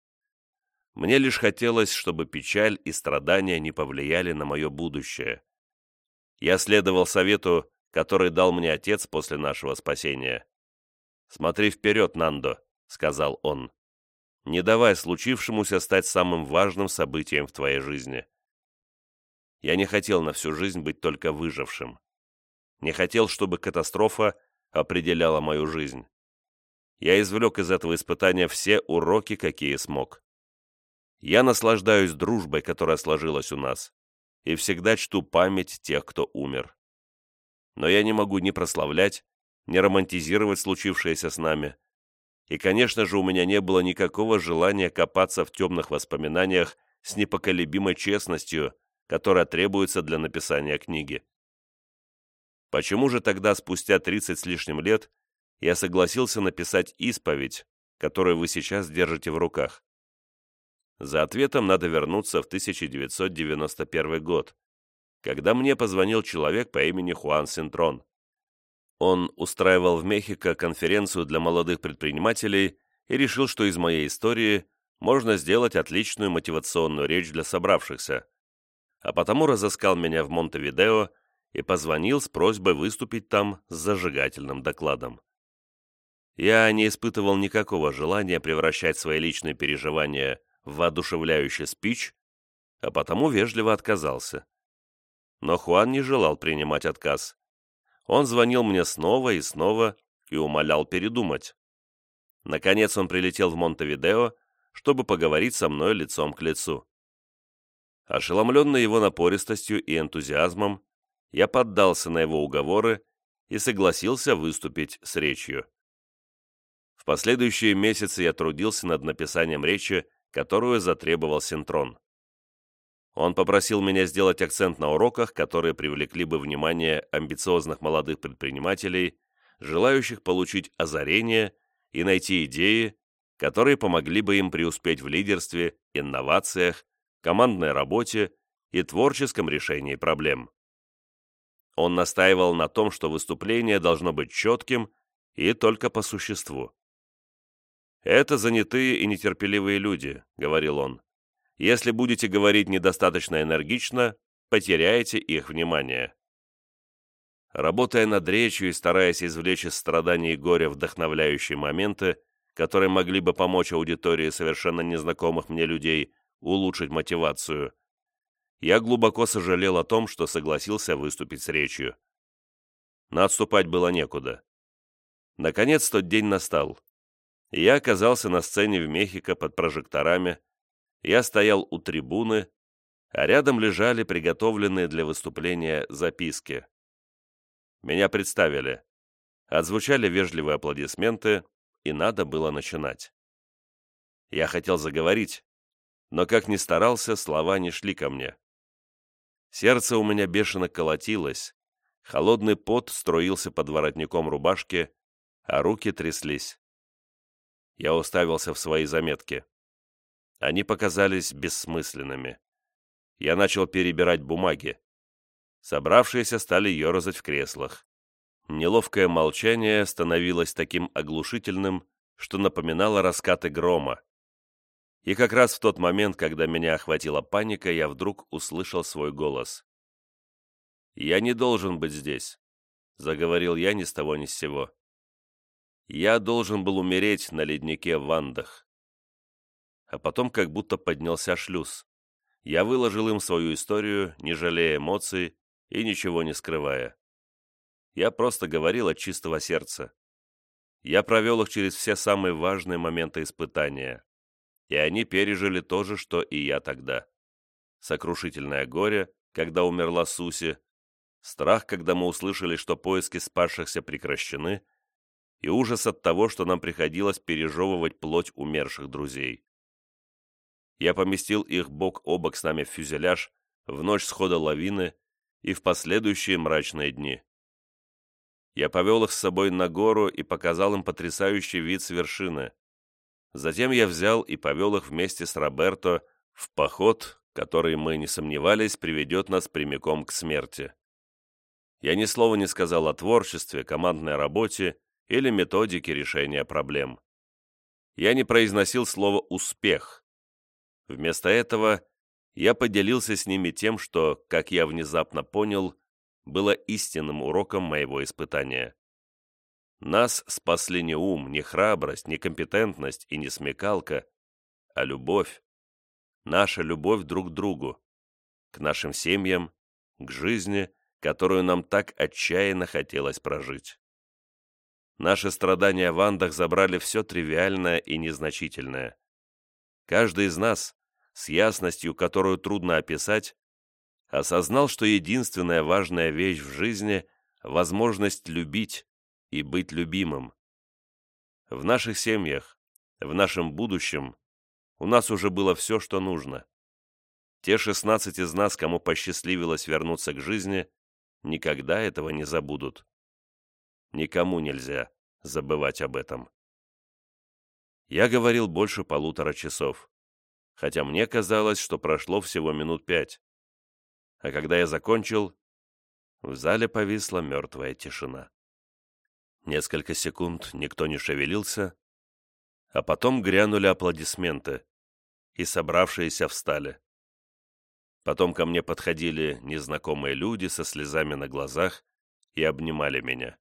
Мне лишь хотелось, чтобы печаль и страдания не повлияли на мое будущее. Я следовал совету, который дал мне отец после нашего спасения. «Смотри вперед, Нандо», — сказал он. «Не давай случившемуся стать самым важным событием в твоей жизни». Я не хотел на всю жизнь быть только выжившим. Не хотел, чтобы катастрофа определяла мою жизнь. Я извлек из этого испытания все уроки, какие смог. Я наслаждаюсь дружбой, которая сложилась у нас и всегда чту память тех, кто умер. Но я не могу ни прославлять, ни романтизировать случившееся с нами. И, конечно же, у меня не было никакого желания копаться в темных воспоминаниях с непоколебимой честностью, которая требуется для написания книги. Почему же тогда, спустя 30 с лишним лет, я согласился написать исповедь, которую вы сейчас держите в руках? За ответом надо вернуться в 1991 год, когда мне позвонил человек по имени Хуан Синтрон. Он устраивал в Мехико конференцию для молодых предпринимателей и решил, что из моей истории можно сделать отличную мотивационную речь для собравшихся, а потому разыскал меня в Монтевидео и позвонил с просьбой выступить там с зажигательным докладом. Я не испытывал никакого желания превращать свои личные переживания в воодушевляющий спич, а потому вежливо отказался. Но Хуан не желал принимать отказ. Он звонил мне снова и снова и умолял передумать. Наконец он прилетел в Монтевидео, чтобы поговорить со мной лицом к лицу. Ошеломленный его напористостью и энтузиазмом, я поддался на его уговоры и согласился выступить с речью. В последующие месяцы я трудился над написанием речи, которую затребовал Синтрон. Он попросил меня сделать акцент на уроках, которые привлекли бы внимание амбициозных молодых предпринимателей, желающих получить озарение и найти идеи, которые помогли бы им преуспеть в лидерстве, инновациях, командной работе и творческом решении проблем. Он настаивал на том, что выступление должно быть четким и только по существу. «Это занятые и нетерпеливые люди», — говорил он. Если будете говорить недостаточно энергично, потеряете их внимание. Работая над речью и стараясь извлечь из страданий и горя вдохновляющие моменты, которые могли бы помочь аудитории совершенно незнакомых мне людей улучшить мотивацию, я глубоко сожалел о том, что согласился выступить с речью. Но отступать было некуда. Наконец тот день настал. Я оказался на сцене в Мехико под прожекторами, я стоял у трибуны, а рядом лежали приготовленные для выступления записки. Меня представили. Отзвучали вежливые аплодисменты, и надо было начинать. Я хотел заговорить, но как ни старался, слова не шли ко мне. Сердце у меня бешено колотилось, холодный пот струился под воротником рубашки, а руки тряслись. Я уставился в свои заметки. Они показались бессмысленными. Я начал перебирать бумаги. Собравшиеся стали ерзать в креслах. Неловкое молчание становилось таким оглушительным, что напоминало раскаты грома. И как раз в тот момент, когда меня охватила паника, я вдруг услышал свой голос. «Я не должен быть здесь», — заговорил я ни с того ни с сего. «Я должен был умереть на леднике в Вандах а потом как будто поднялся шлюз. Я выложил им свою историю, не жалея эмоций и ничего не скрывая. Я просто говорил от чистого сердца. Я провел их через все самые важные моменты испытания, и они пережили то же, что и я тогда. Сокрушительное горе, когда умерла Суси, страх, когда мы услышали, что поиски спасшихся прекращены, и ужас от того, что нам приходилось пережевывать плоть умерших друзей. Я поместил их бок о бок с нами в фюзеляж в ночь схода лавины и в последующие мрачные дни. Я повел их с собой на гору и показал им потрясающий вид с вершины. Затем я взял и повел их вместе с Роберто в поход, который, мы не сомневались, приведет нас прямиком к смерти. Я ни слова не сказал о творчестве, командной работе или методике решения проблем. Я не произносил слово «успех», Вместо этого я поделился с ними тем, что, как я внезапно понял, было истинным уроком моего испытания. Нас спасли не ум, не храбрость, не компетентность и не смекалка, а любовь. Наша любовь друг к другу, к нашим семьям, к жизни, которую нам так отчаянно хотелось прожить. Наши страдания в Андах забрали все тривиальное и незначительное. Каждый из нас, с ясностью, которую трудно описать, осознал, что единственная важная вещь в жизни – возможность любить и быть любимым. В наших семьях, в нашем будущем у нас уже было все, что нужно. Те 16 из нас, кому посчастливилось вернуться к жизни, никогда этого не забудут. Никому нельзя забывать об этом. Я говорил больше полутора часов хотя мне казалось, что прошло всего минут пять. А когда я закончил, в зале повисла мертвая тишина. Несколько секунд никто не шевелился, А потом грянули аплодисменты, и собравшиеся встали. Потом ко мне подходили незнакомые люди со слезами на глазах и обнимали меня.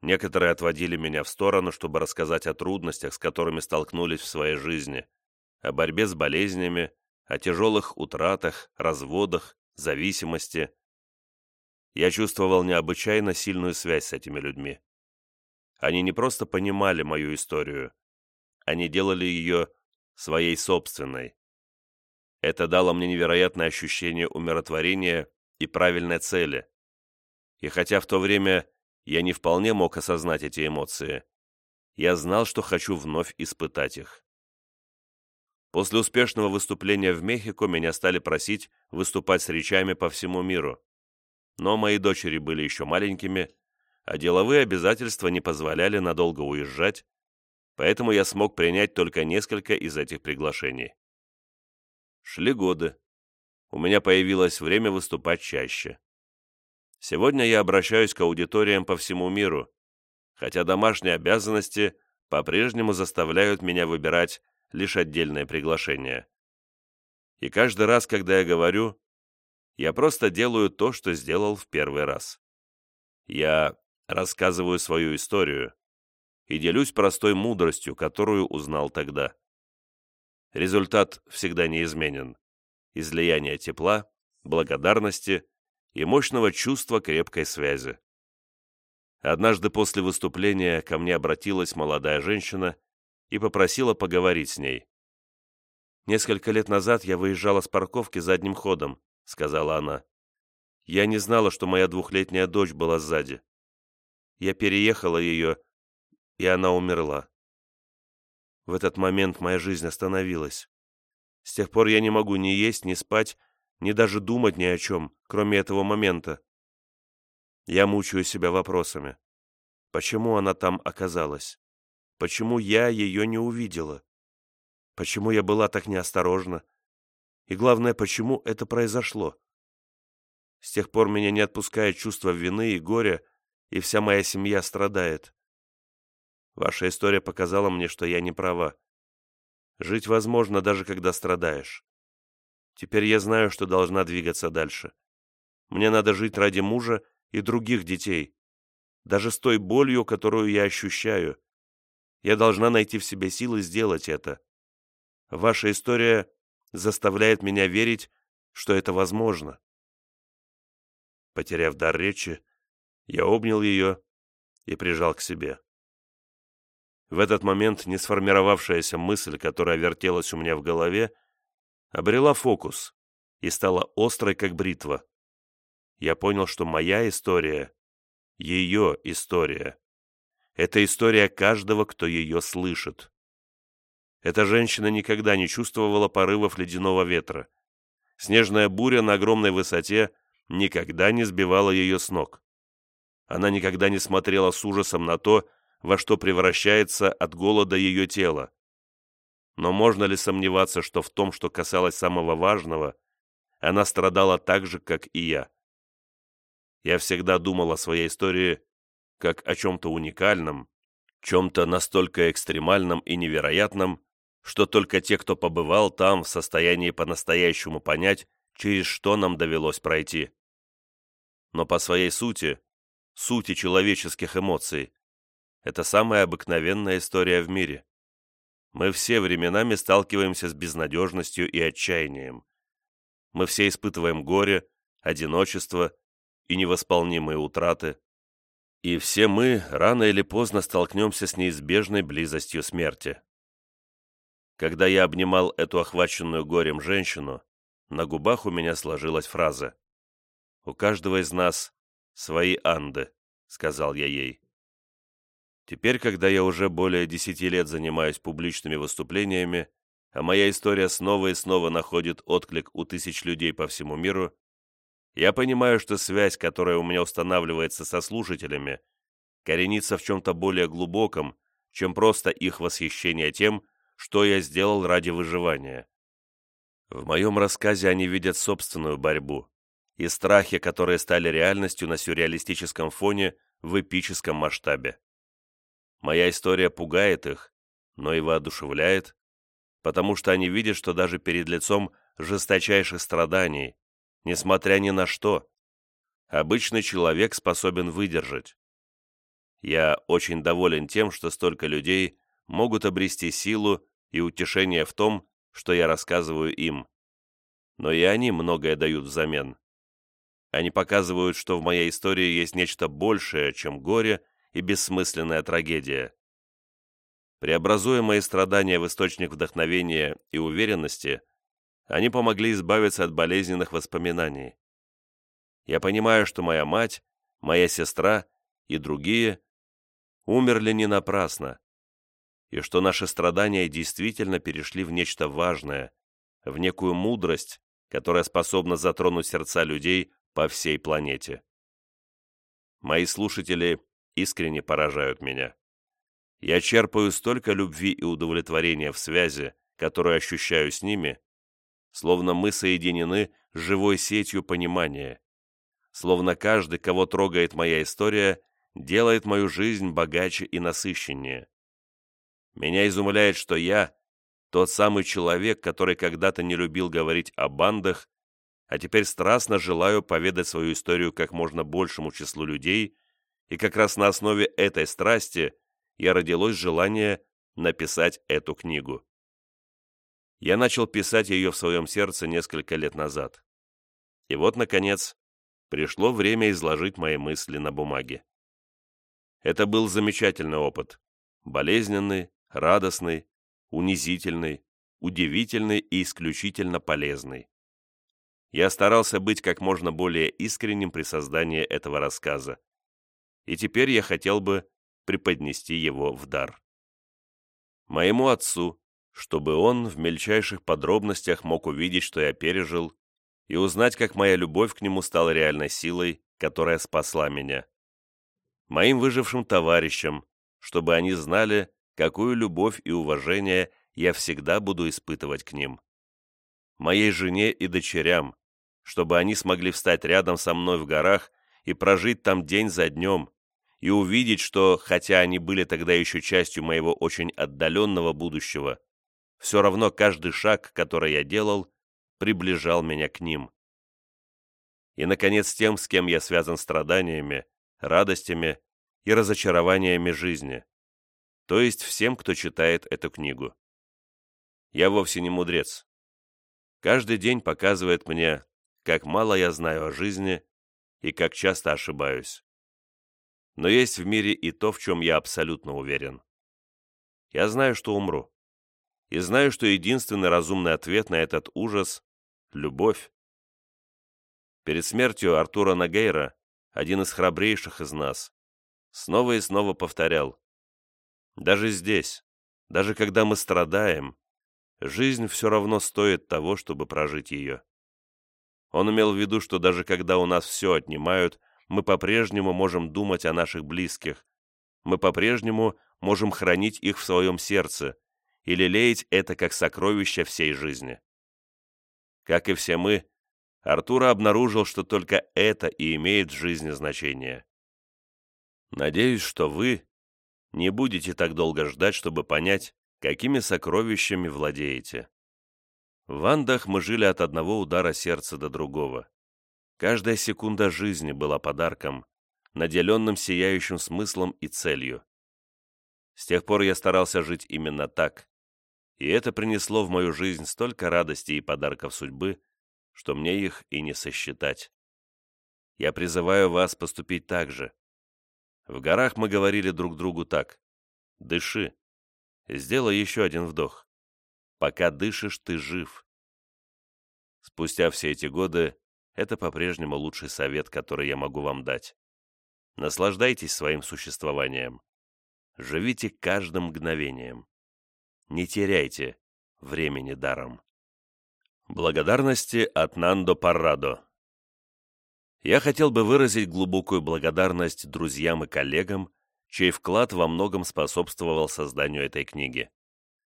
Некоторые отводили меня в сторону, чтобы рассказать о трудностях, с которыми столкнулись в своей жизни, о борьбе с болезнями, о тяжелых утратах, разводах, зависимости. Я чувствовал необычайно сильную связь с этими людьми. Они не просто понимали мою историю, они делали ее своей собственной. Это дало мне невероятное ощущение умиротворения и правильной цели. И хотя в то время я не вполне мог осознать эти эмоции, я знал, что хочу вновь испытать их. После успешного выступления в Мехико меня стали просить выступать с речами по всему миру. Но мои дочери были еще маленькими, а деловые обязательства не позволяли надолго уезжать, поэтому я смог принять только несколько из этих приглашений. Шли годы. У меня появилось время выступать чаще. Сегодня я обращаюсь к аудиториям по всему миру, хотя домашние обязанности по-прежнему заставляют меня выбирать лишь отдельные приглашения. И каждый раз, когда я говорю, я просто делаю то, что сделал в первый раз. Я рассказываю свою историю, и делюсь простой мудростью, которую узнал тогда. Результат всегда неизменен. Излияние тепла, благодарности и мощного чувства крепкой связи. Однажды после выступления ко мне обратилась молодая женщина и попросила поговорить с ней. «Несколько лет назад я выезжала с парковки задним ходом», — сказала она. «Я не знала, что моя двухлетняя дочь была сзади. Я переехала ее и она умерла. В этот момент моя жизнь остановилась. С тех пор я не могу ни есть, ни спать, ни даже думать ни о чем, кроме этого момента. Я мучаю себя вопросами. Почему она там оказалась? Почему я ее не увидела? Почему я была так неосторожна? И главное, почему это произошло? С тех пор меня не отпускает чувство вины и горя, и вся моя семья страдает. Ваша история показала мне, что я не права. Жить возможно, даже когда страдаешь. Теперь я знаю, что должна двигаться дальше. Мне надо жить ради мужа и других детей. Даже с той болью, которую я ощущаю. Я должна найти в себе силы сделать это. Ваша история заставляет меня верить, что это возможно. Потеряв дар речи, я обнял ее и прижал к себе. В этот момент не сформировавшаяся мысль, которая вертелась у меня в голове, обрела фокус и стала острой, как бритва. Я понял, что моя история — ее история. Это история каждого, кто ее слышит. Эта женщина никогда не чувствовала порывов ледяного ветра. Снежная буря на огромной высоте никогда не сбивала ее с ног. Она никогда не смотрела с ужасом на то, во что превращается от голода ее тело. Но можно ли сомневаться, что в том, что касалось самого важного, она страдала так же, как и я? Я всегда думал о своей истории как о чем-то уникальном, чем-то настолько экстремальном и невероятном, что только те, кто побывал там, в состоянии по-настоящему понять, через что нам довелось пройти. Но по своей сути, сути человеческих эмоций, это самая обыкновенная история в мире. Мы все временами сталкиваемся с безнадежностью и отчаянием. Мы все испытываем горе, одиночество и невосполнимые утраты. И все мы рано или поздно столкнемся с неизбежной близостью смерти. Когда я обнимал эту охваченную горем женщину, на губах у меня сложилась фраза «У каждого из нас свои анды», — сказал я ей. Теперь, когда я уже более десяти лет занимаюсь публичными выступлениями, а моя история снова и снова находит отклик у тысяч людей по всему миру, я понимаю, что связь, которая у меня устанавливается со слушателями, коренится в чем-то более глубоком, чем просто их восхищение тем, что я сделал ради выживания. В моем рассказе они видят собственную борьбу и страхи, которые стали реальностью на сюрреалистическом фоне в эпическом масштабе. Моя история пугает их, но и воодушевляет, потому что они видят, что даже перед лицом жесточайших страданий, несмотря ни на что, обычный человек способен выдержать. Я очень доволен тем, что столько людей могут обрести силу и утешение в том, что я рассказываю им. Но и они многое дают взамен. Они показывают, что в моей истории есть нечто большее, чем горе и бессмысленная трагедия. Преобразуя мои страдания в источник вдохновения и уверенности, они помогли избавиться от болезненных воспоминаний. Я понимаю, что моя мать, моя сестра и другие умерли не напрасно, и что наши страдания действительно перешли в нечто важное, в некую мудрость, которая способна затронуть сердца людей по всей планете. Мои слушатели искренне поражают меня. Я черпаю столько любви и удовлетворения в связи, которую ощущаю с ними, словно мы соединены живой сетью понимания, словно каждый, кого трогает моя история, делает мою жизнь богаче и насыщеннее. Меня изумляет, что я, тот самый человек, который когда-то не любил говорить о бандах, а теперь страстно желаю поведать свою историю как можно большему числу людей, и как раз на основе этой страсти я родилось желание написать эту книгу. Я начал писать ее в своем сердце несколько лет назад. И вот, наконец, пришло время изложить мои мысли на бумаге. Это был замечательный опыт. Болезненный, радостный, унизительный, удивительный и исключительно полезный. Я старался быть как можно более искренним при создании этого рассказа. И теперь я хотел бы преподнести его в дар. Моему отцу, чтобы он в мельчайших подробностях мог увидеть, что я пережил, и узнать, как моя любовь к нему стала реальной силой, которая спасла меня. Моим выжившим товарищам, чтобы они знали, какую любовь и уважение я всегда буду испытывать к ним. Моей жене и дочерям, чтобы они смогли встать рядом со мной в горах и прожить там день за днем, и увидеть, что, хотя они были тогда еще частью моего очень отдаленного будущего, все равно каждый шаг, который я делал, приближал меня к ним. И, наконец, тем, с кем я связан страданиями, радостями и разочарованиями жизни, то есть всем, кто читает эту книгу. Я вовсе не мудрец. Каждый день показывает мне, как мало я знаю о жизни и как часто ошибаюсь. Но есть в мире и то, в чем я абсолютно уверен. Я знаю, что умру. И знаю, что единственный разумный ответ на этот ужас — любовь. Перед смертью Артура Нагейра, один из храбрейших из нас, снова и снова повторял. Даже здесь, даже когда мы страдаем, жизнь все равно стоит того, чтобы прожить ее. Он имел в виду, что даже когда у нас все отнимают, мы по-прежнему можем думать о наших близких, мы по-прежнему можем хранить их в своем сердце и лелеять это как сокровище всей жизни. Как и все мы, Артура обнаружил, что только это и имеет в жизни значение. Надеюсь, что вы не будете так долго ждать, чтобы понять, какими сокровищами владеете. В Андах мы жили от одного удара сердца до другого. Каждая секунда жизни была подарком, наделенным сияющим смыслом и целью. С тех пор я старался жить именно так, и это принесло в мою жизнь столько радости и подарков судьбы, что мне их и не сосчитать. Я призываю вас поступить так же. В горах мы говорили друг другу так. «Дыши. Сделай еще один вдох. Пока дышишь, ты жив». Спустя все эти годы это по-прежнему лучший совет, который я могу вам дать. Наслаждайтесь своим существованием. Живите каждым мгновением. Не теряйте времени даром. Благодарности от Нандо Паррадо Я хотел бы выразить глубокую благодарность друзьям и коллегам, чей вклад во многом способствовал созданию этой книги.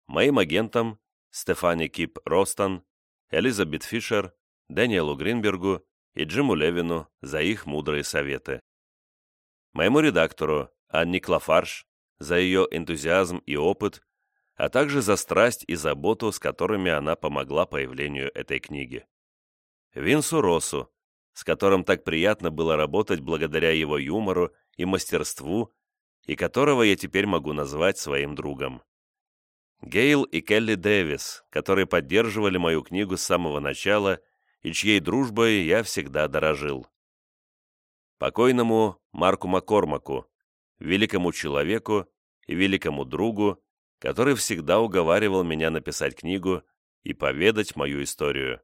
Моим агентам Стефани Кип Ростон, Элизабет Фишер, Дэниелу Гринбергу и Джиму Левину за их мудрые советы. Моему редактору Анне Клафарш за ее энтузиазм и опыт, а также за страсть и заботу, с которыми она помогла появлению этой книги. Винсу Росу, с которым так приятно было работать благодаря его юмору и мастерству, и которого я теперь могу назвать своим другом. Гейл и Келли Дэвис, которые поддерживали мою книгу с самого начала и чьей дружбой я всегда дорожил. Покойному Марку Маккормаку, великому человеку и великому другу, который всегда уговаривал меня написать книгу и поведать мою историю.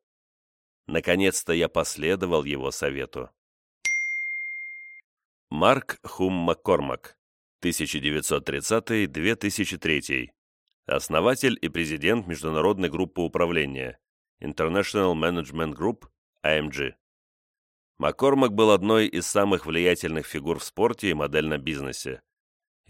Наконец-то я последовал его совету. Марк Хум Маккормак, 1930-2003, основатель и президент Международной группы управления International Management Group, AMG. Маккормак был одной из самых влиятельных фигур в спорте и модельном бизнесе.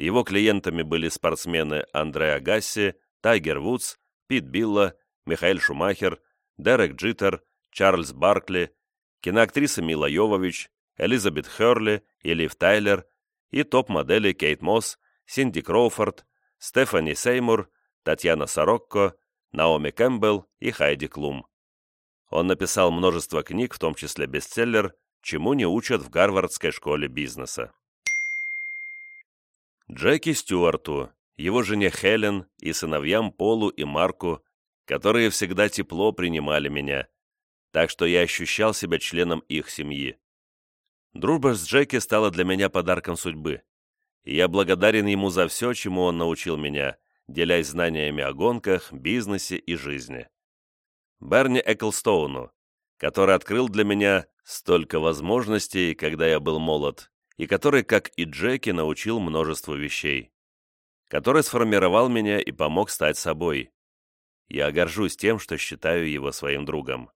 Его клиентами были спортсмены Андре Агасси, Тайгер Вудс, Пит Билла, Михаил Шумахер, Дерек Джиттер, Чарльз Баркли, киноактриса Мила Йовович, Элизабет Херли и Лив Тайлер и топ-модели Кейт Мосс, Синди Кроуфорд, Стефани Сеймур, Татьяна Сорокко, Наоми Кэмпбелл и Хайди Клум. Он написал множество книг, в том числе бестселлер «Чему не учат в Гарвардской школе бизнеса». Джеки Стюарту, его жене Хелен и сыновьям Полу и Марку, которые всегда тепло принимали меня, так что я ощущал себя членом их семьи. Дружба с Джеки стала для меня подарком судьбы, и я благодарен ему за все, чему он научил меня, делясь знаниями о гонках, бизнесе и жизни. Берни Эклстоуну, который открыл для меня столько возможностей, когда я был молод, и который, как и Джеки, научил множеству вещей, который сформировал меня и помог стать собой. Я горжусь тем, что считаю его своим другом.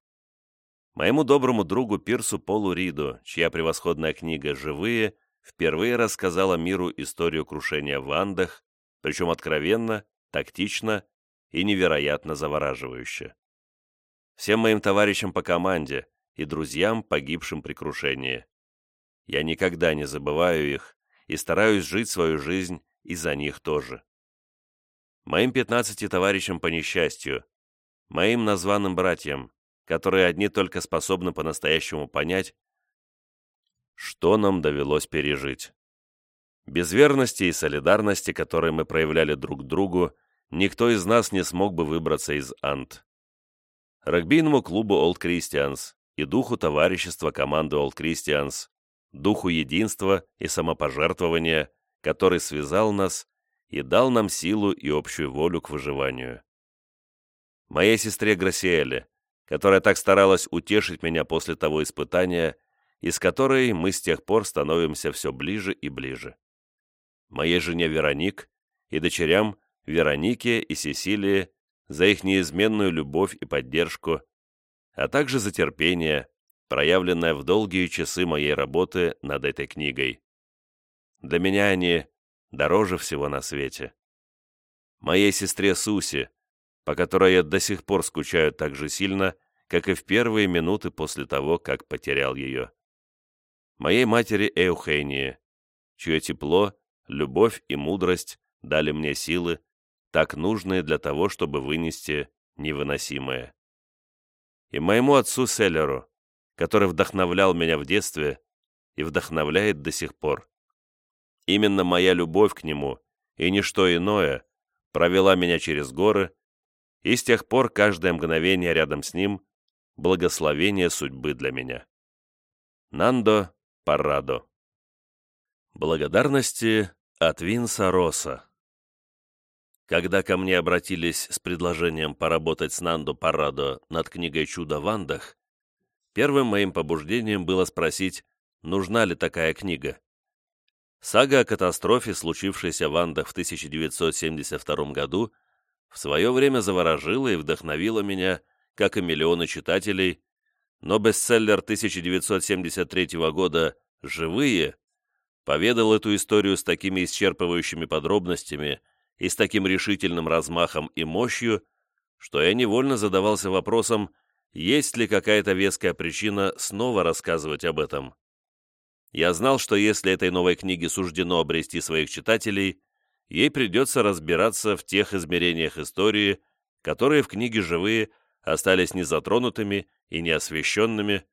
Моему доброму другу Пирсу Полу Риду, чья превосходная книга «Живые» впервые рассказала миру историю крушения в Андах, причем откровенно, тактично и невероятно завораживающе всем моим товарищам по команде и друзьям, погибшим при крушении. Я никогда не забываю их и стараюсь жить свою жизнь и за них тоже. Моим пятнадцати товарищам по несчастью, моим названным братьям, которые одни только способны по-настоящему понять, что нам довелось пережить. Без верности и солидарности, которые мы проявляли друг другу, никто из нас не смог бы выбраться из Ант регбийному клубу Old Christians и духу товарищества команды Old Christians, духу единства и самопожертвования, который связал нас и дал нам силу и общую волю к выживанию. Моей сестре Грасиэле, которая так старалась утешить меня после того испытания, из которой мы с тех пор становимся все ближе и ближе. Моей жене Вероник и дочерям Веронике и Сесилии, за их неизменную любовь и поддержку, а также за терпение, проявленное в долгие часы моей работы над этой книгой. Для меня они дороже всего на свете. Моей сестре Суси, по которой я до сих пор скучаю так же сильно, как и в первые минуты после того, как потерял ее. Моей матери Эухении, чье тепло, любовь и мудрость дали мне силы, так нужные для того, чтобы вынести невыносимое. И моему отцу Селлеру, который вдохновлял меня в детстве и вдохновляет до сих пор. Именно моя любовь к нему и ничто иное провела меня через горы, и с тех пор каждое мгновение рядом с ним — благословение судьбы для меня. Нандо Парадо Благодарности от Винса Роса когда ко мне обратились с предложением поработать с Нандо Парадо над книгой «Чудо в Андах», первым моим побуждением было спросить, нужна ли такая книга. Сага о катастрофе, случившейся в Андах в 1972 году, в свое время заворожила и вдохновила меня, как и миллионы читателей, но бестселлер 1973 года «Живые» поведал эту историю с такими исчерпывающими подробностями – и с таким решительным размахом и мощью, что я невольно задавался вопросом, есть ли какая-то веская причина снова рассказывать об этом. Я знал, что если этой новой книге суждено обрести своих читателей, ей придется разбираться в тех измерениях истории, которые в книге «Живые» остались незатронутыми и неосвещенными,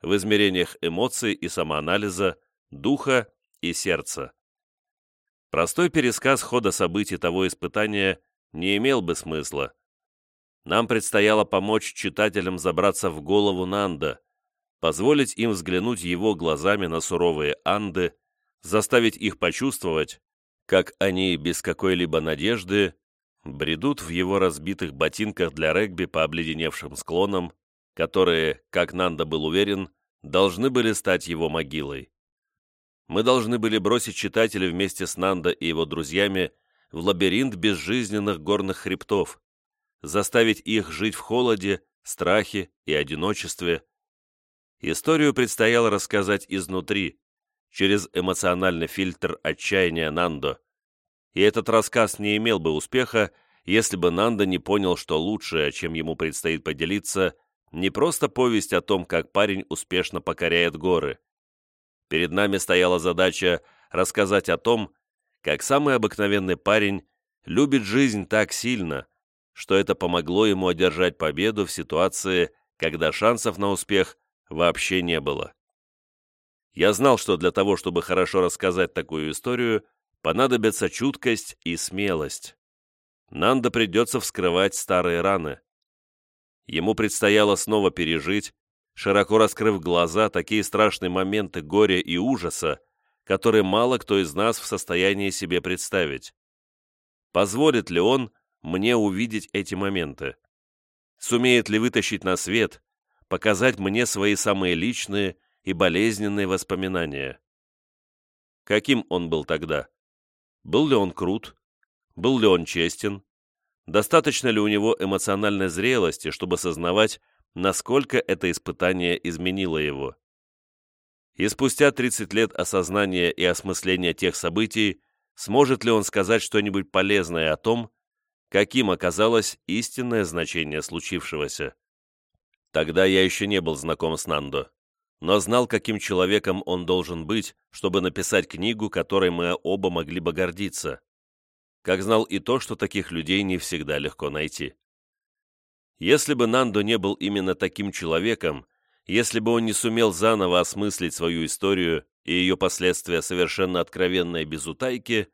в измерениях эмоций и самоанализа, духа и сердца. Простой пересказ хода событий того испытания не имел бы смысла. Нам предстояло помочь читателям забраться в голову Нанда, позволить им взглянуть его глазами на суровые Анды, заставить их почувствовать, как они без какой-либо надежды бредут в его разбитых ботинках для регби по обледеневшим склонам, которые, как Нанда был уверен, должны были стать его могилой. Мы должны были бросить читателя вместе с Нанда и его друзьями в лабиринт безжизненных горных хребтов, заставить их жить в холоде, страхе и одиночестве. Историю предстояло рассказать изнутри, через эмоциональный фильтр отчаяния Нандо, и этот рассказ не имел бы успеха, если бы Нанда не понял, что лучшее, чем ему предстоит поделиться, не просто повесть о том, как парень успешно покоряет горы. Перед нами стояла задача рассказать о том, как самый обыкновенный парень любит жизнь так сильно, что это помогло ему одержать победу в ситуации, когда шансов на успех вообще не было. Я знал, что для того, чтобы хорошо рассказать такую историю, понадобится чуткость и смелость. Нанда придется вскрывать старые раны. Ему предстояло снова пережить, широко раскрыв глаза, такие страшные моменты горя и ужаса, которые мало кто из нас в состоянии себе представить. Позволит ли он мне увидеть эти моменты? Сумеет ли вытащить на свет, показать мне свои самые личные и болезненные воспоминания? Каким он был тогда? Был ли он крут? Был ли он честен? Достаточно ли у него эмоциональной зрелости, чтобы сознавать, насколько это испытание изменило его? И спустя 30 лет осознания и осмысления тех событий, сможет ли он сказать что-нибудь полезное о том, каким оказалось истинное значение случившегося? Тогда я еще не был знаком с Нандо но знал, каким человеком он должен быть, чтобы написать книгу, которой мы оба могли бы гордиться. Как знал и то, что таких людей не всегда легко найти. Если бы Нандо не был именно таким человеком, если бы он не сумел заново осмыслить свою историю и ее последствия совершенно откровенно и без утайки,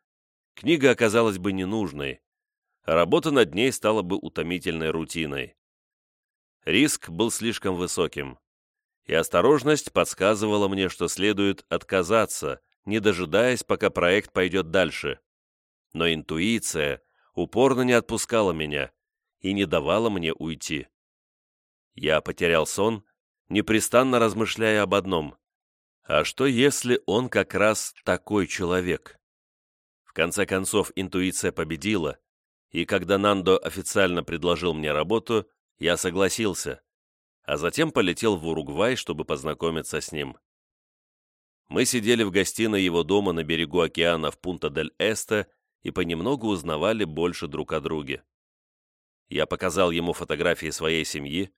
книга оказалась бы ненужной, работа над ней стала бы утомительной рутиной. Риск был слишком высоким и осторожность подсказывала мне, что следует отказаться, не дожидаясь, пока проект пойдет дальше. Но интуиция упорно не отпускала меня и не давала мне уйти. Я потерял сон, непрестанно размышляя об одном. А что, если он как раз такой человек? В конце концов, интуиция победила, и когда Нандо официально предложил мне работу, я согласился а затем полетел в Уругвай, чтобы познакомиться с ним. Мы сидели в гостиной его дома на берегу океана в Пунта-дель-Эсте и понемногу узнавали больше друг о друге. Я показал ему фотографии своей семьи,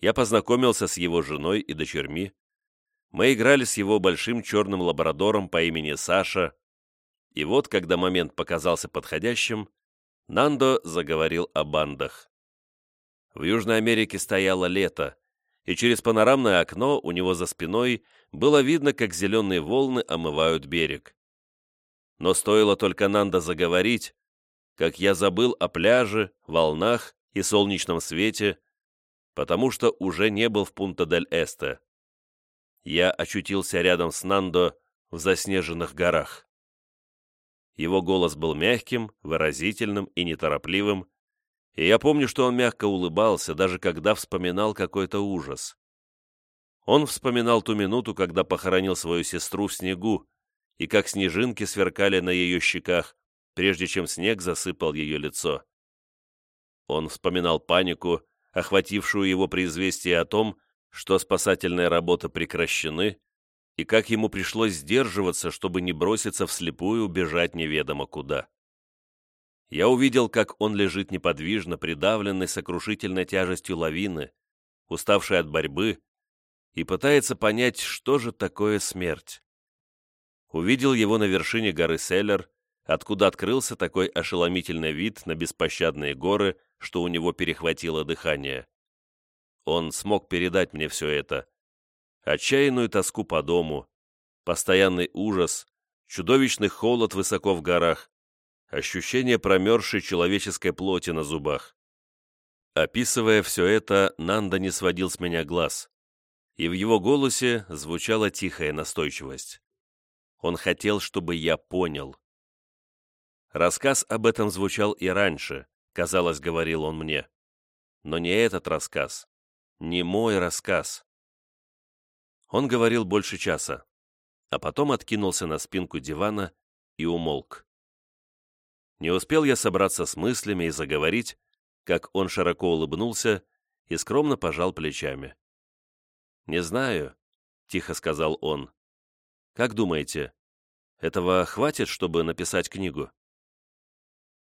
я познакомился с его женой и дочерьми, мы играли с его большим черным лабрадором по имени Саша, и вот, когда момент показался подходящим, Нандо заговорил о бандах. В Южной Америке стояло лето, и через панорамное окно у него за спиной было видно, как зеленые волны омывают берег. Но стоило только Нанда заговорить, как я забыл о пляже, волнах и солнечном свете, потому что уже не был в Пунта-дель-Эсте. Я очутился рядом с Нандо в заснеженных горах. Его голос был мягким, выразительным и неторопливым, и я помню, что он мягко улыбался, даже когда вспоминал какой-то ужас. Он вспоминал ту минуту, когда похоронил свою сестру в снегу, и как снежинки сверкали на ее щеках, прежде чем снег засыпал ее лицо. Он вспоминал панику, охватившую его при известии о том, что спасательные работы прекращены, и как ему пришлось сдерживаться, чтобы не броситься вслепую бежать неведомо куда я увидел, как он лежит неподвижно, придавленный сокрушительной тяжестью лавины, уставший от борьбы, и пытается понять, что же такое смерть. Увидел его на вершине горы Селлер, откуда открылся такой ошеломительный вид на беспощадные горы, что у него перехватило дыхание. Он смог передать мне все это. Отчаянную тоску по дому, постоянный ужас, чудовищный холод высоко в горах, ощущение промерзшей человеческой плоти на зубах. Описывая все это, Нанда не сводил с меня глаз, и в его голосе звучала тихая настойчивость. Он хотел, чтобы я понял. Рассказ об этом звучал и раньше, казалось, говорил он мне. Но не этот рассказ, не мой рассказ. Он говорил больше часа, а потом откинулся на спинку дивана и умолк. Не успел я собраться с мыслями и заговорить, как он широко улыбнулся и скромно пожал плечами. «Не знаю», — тихо сказал он. «Как думаете, этого хватит, чтобы написать книгу?»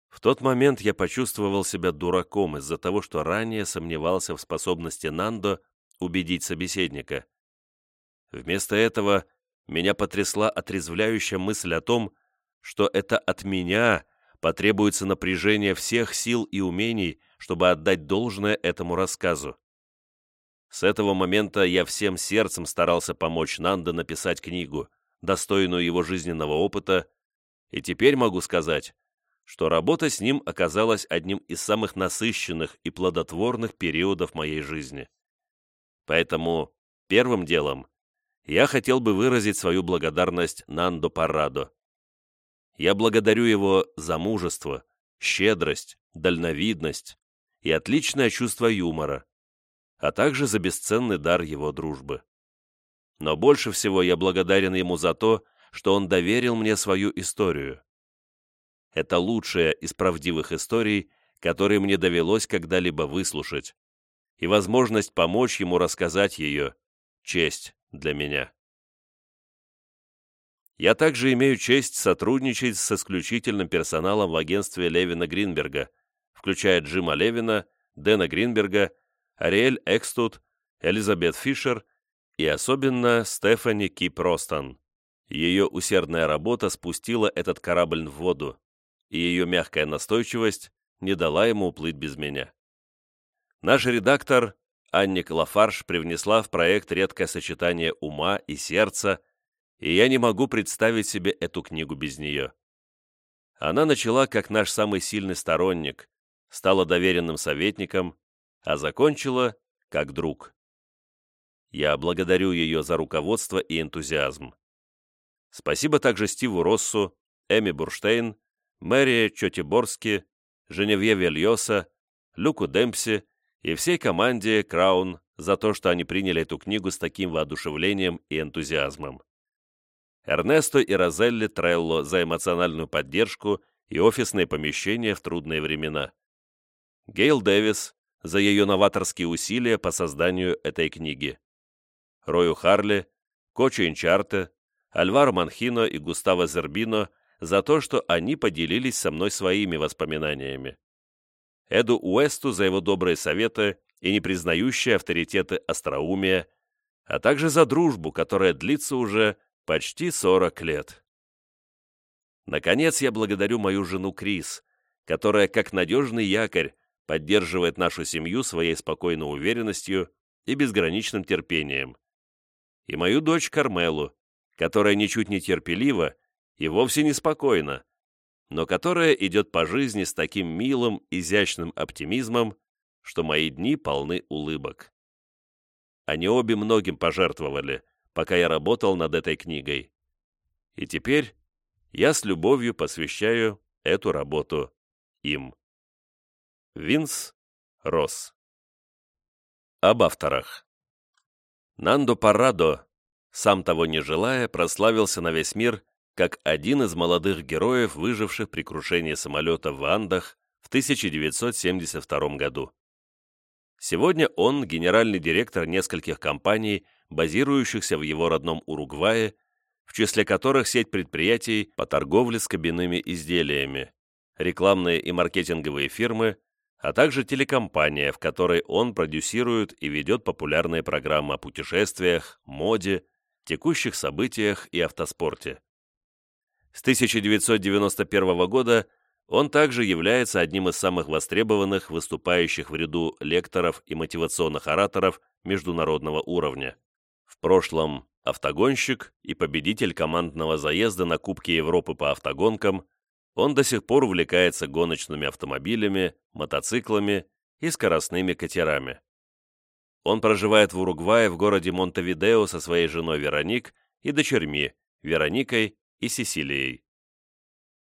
В тот момент я почувствовал себя дураком из-за того, что ранее сомневался в способности Нандо убедить собеседника. Вместо этого меня потрясла отрезвляющая мысль о том, что это от меня потребуется напряжение всех сил и умений, чтобы отдать должное этому рассказу. С этого момента я всем сердцем старался помочь Нандо написать книгу, достойную его жизненного опыта, и теперь могу сказать, что работа с ним оказалась одним из самых насыщенных и плодотворных периодов моей жизни. Поэтому первым делом я хотел бы выразить свою благодарность Нандо Парадо. Я благодарю его за мужество, щедрость, дальновидность и отличное чувство юмора, а также за бесценный дар его дружбы. Но больше всего я благодарен ему за то, что он доверил мне свою историю. Это лучшая из правдивых историй, которые мне довелось когда-либо выслушать, и возможность помочь ему рассказать ее – честь для меня. Я также имею честь сотрудничать с исключительным персоналом в агентстве Левина Гринберга, включая Джима Левина, Дэна Гринберга, Ариэль Экстут, Элизабет Фишер и особенно Стефани Кип Ростон. Ее усердная работа спустила этот корабль в воду, и ее мягкая настойчивость не дала ему уплыть без меня. Наш редактор Анник Лафарш привнесла в проект редкое сочетание ума и сердца, и я не могу представить себе эту книгу без нее. Она начала как наш самый сильный сторонник, стала доверенным советником, а закончила как друг. Я благодарю ее за руководство и энтузиазм. Спасибо также Стиву Россу, Эми Бурштейн, Мэри Чотиборски, Женевьеве Льоса, Люку Демпси и всей команде Краун за то, что они приняли эту книгу с таким воодушевлением и энтузиазмом. Эрнесто и Розелли Трелло за эмоциональную поддержку и офисные помещения в трудные времена. Гейл Дэвис за ее новаторские усилия по созданию этой книги. Рою Харли, Кочо Инчарте, Альваро Манхино и Густаво Зербино за то, что они поделились со мной своими воспоминаниями. Эду Уэсту за его добрые советы и непризнающие авторитеты остроумия, а также за дружбу, которая длится уже Почти 40 лет. Наконец, я благодарю мою жену Крис, которая, как надежный якорь, поддерживает нашу семью своей спокойной уверенностью и безграничным терпением. И мою дочь Кармелу, которая ничуть не терпелива и вовсе не спокойна, но которая идет по жизни с таким милым, изящным оптимизмом, что мои дни полны улыбок. Они обе многим пожертвовали, пока я работал над этой книгой. И теперь я с любовью посвящаю эту работу им. Винс Росс Об авторах. Нандо Парадо, сам того не желая, прославился на весь мир как один из молодых героев, выживших при крушении самолета в Андах в 1972 году. Сегодня он генеральный директор нескольких компаний, базирующихся в его родном Уругвае, в числе которых сеть предприятий по торговле с кабинными изделиями, рекламные и маркетинговые фирмы, а также телекомпания, в которой он продюсирует и ведет популярные программы о путешествиях, моде, текущих событиях и автоспорте. С 1991 года он также является одним из самых востребованных выступающих в ряду лекторов и мотивационных ораторов международного уровня. В прошлом автогонщик и победитель командного заезда на Кубке Европы по автогонкам, он до сих пор увлекается гоночными автомобилями, мотоциклами и скоростными катерами. Он проживает в Уругвае в городе Монтевидео со своей женой Вероник и дочерьми Вероникой и Сесилией.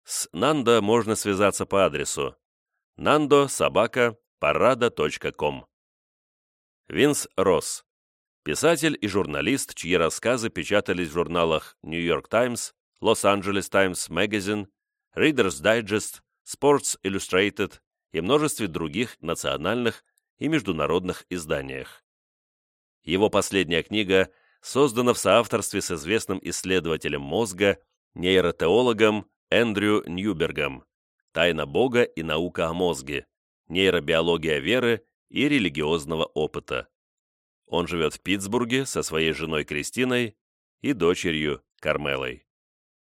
С Нандо можно связаться по адресу nando собака parada.com Винс Росс Писатель и журналист, чьи рассказы печатались в журналах New York Times, Los Angeles Times Magazine, Reader's Digest, Sports Illustrated и множестве других национальных и международных изданиях. Его последняя книга создана в соавторстве с известным исследователем мозга, нейротеологом Эндрю Ньюбергом «Тайна Бога и наука о мозге. Нейробиология веры и религиозного опыта». Он живет в Питтсбурге со своей женой Кристиной и дочерью Кармелой.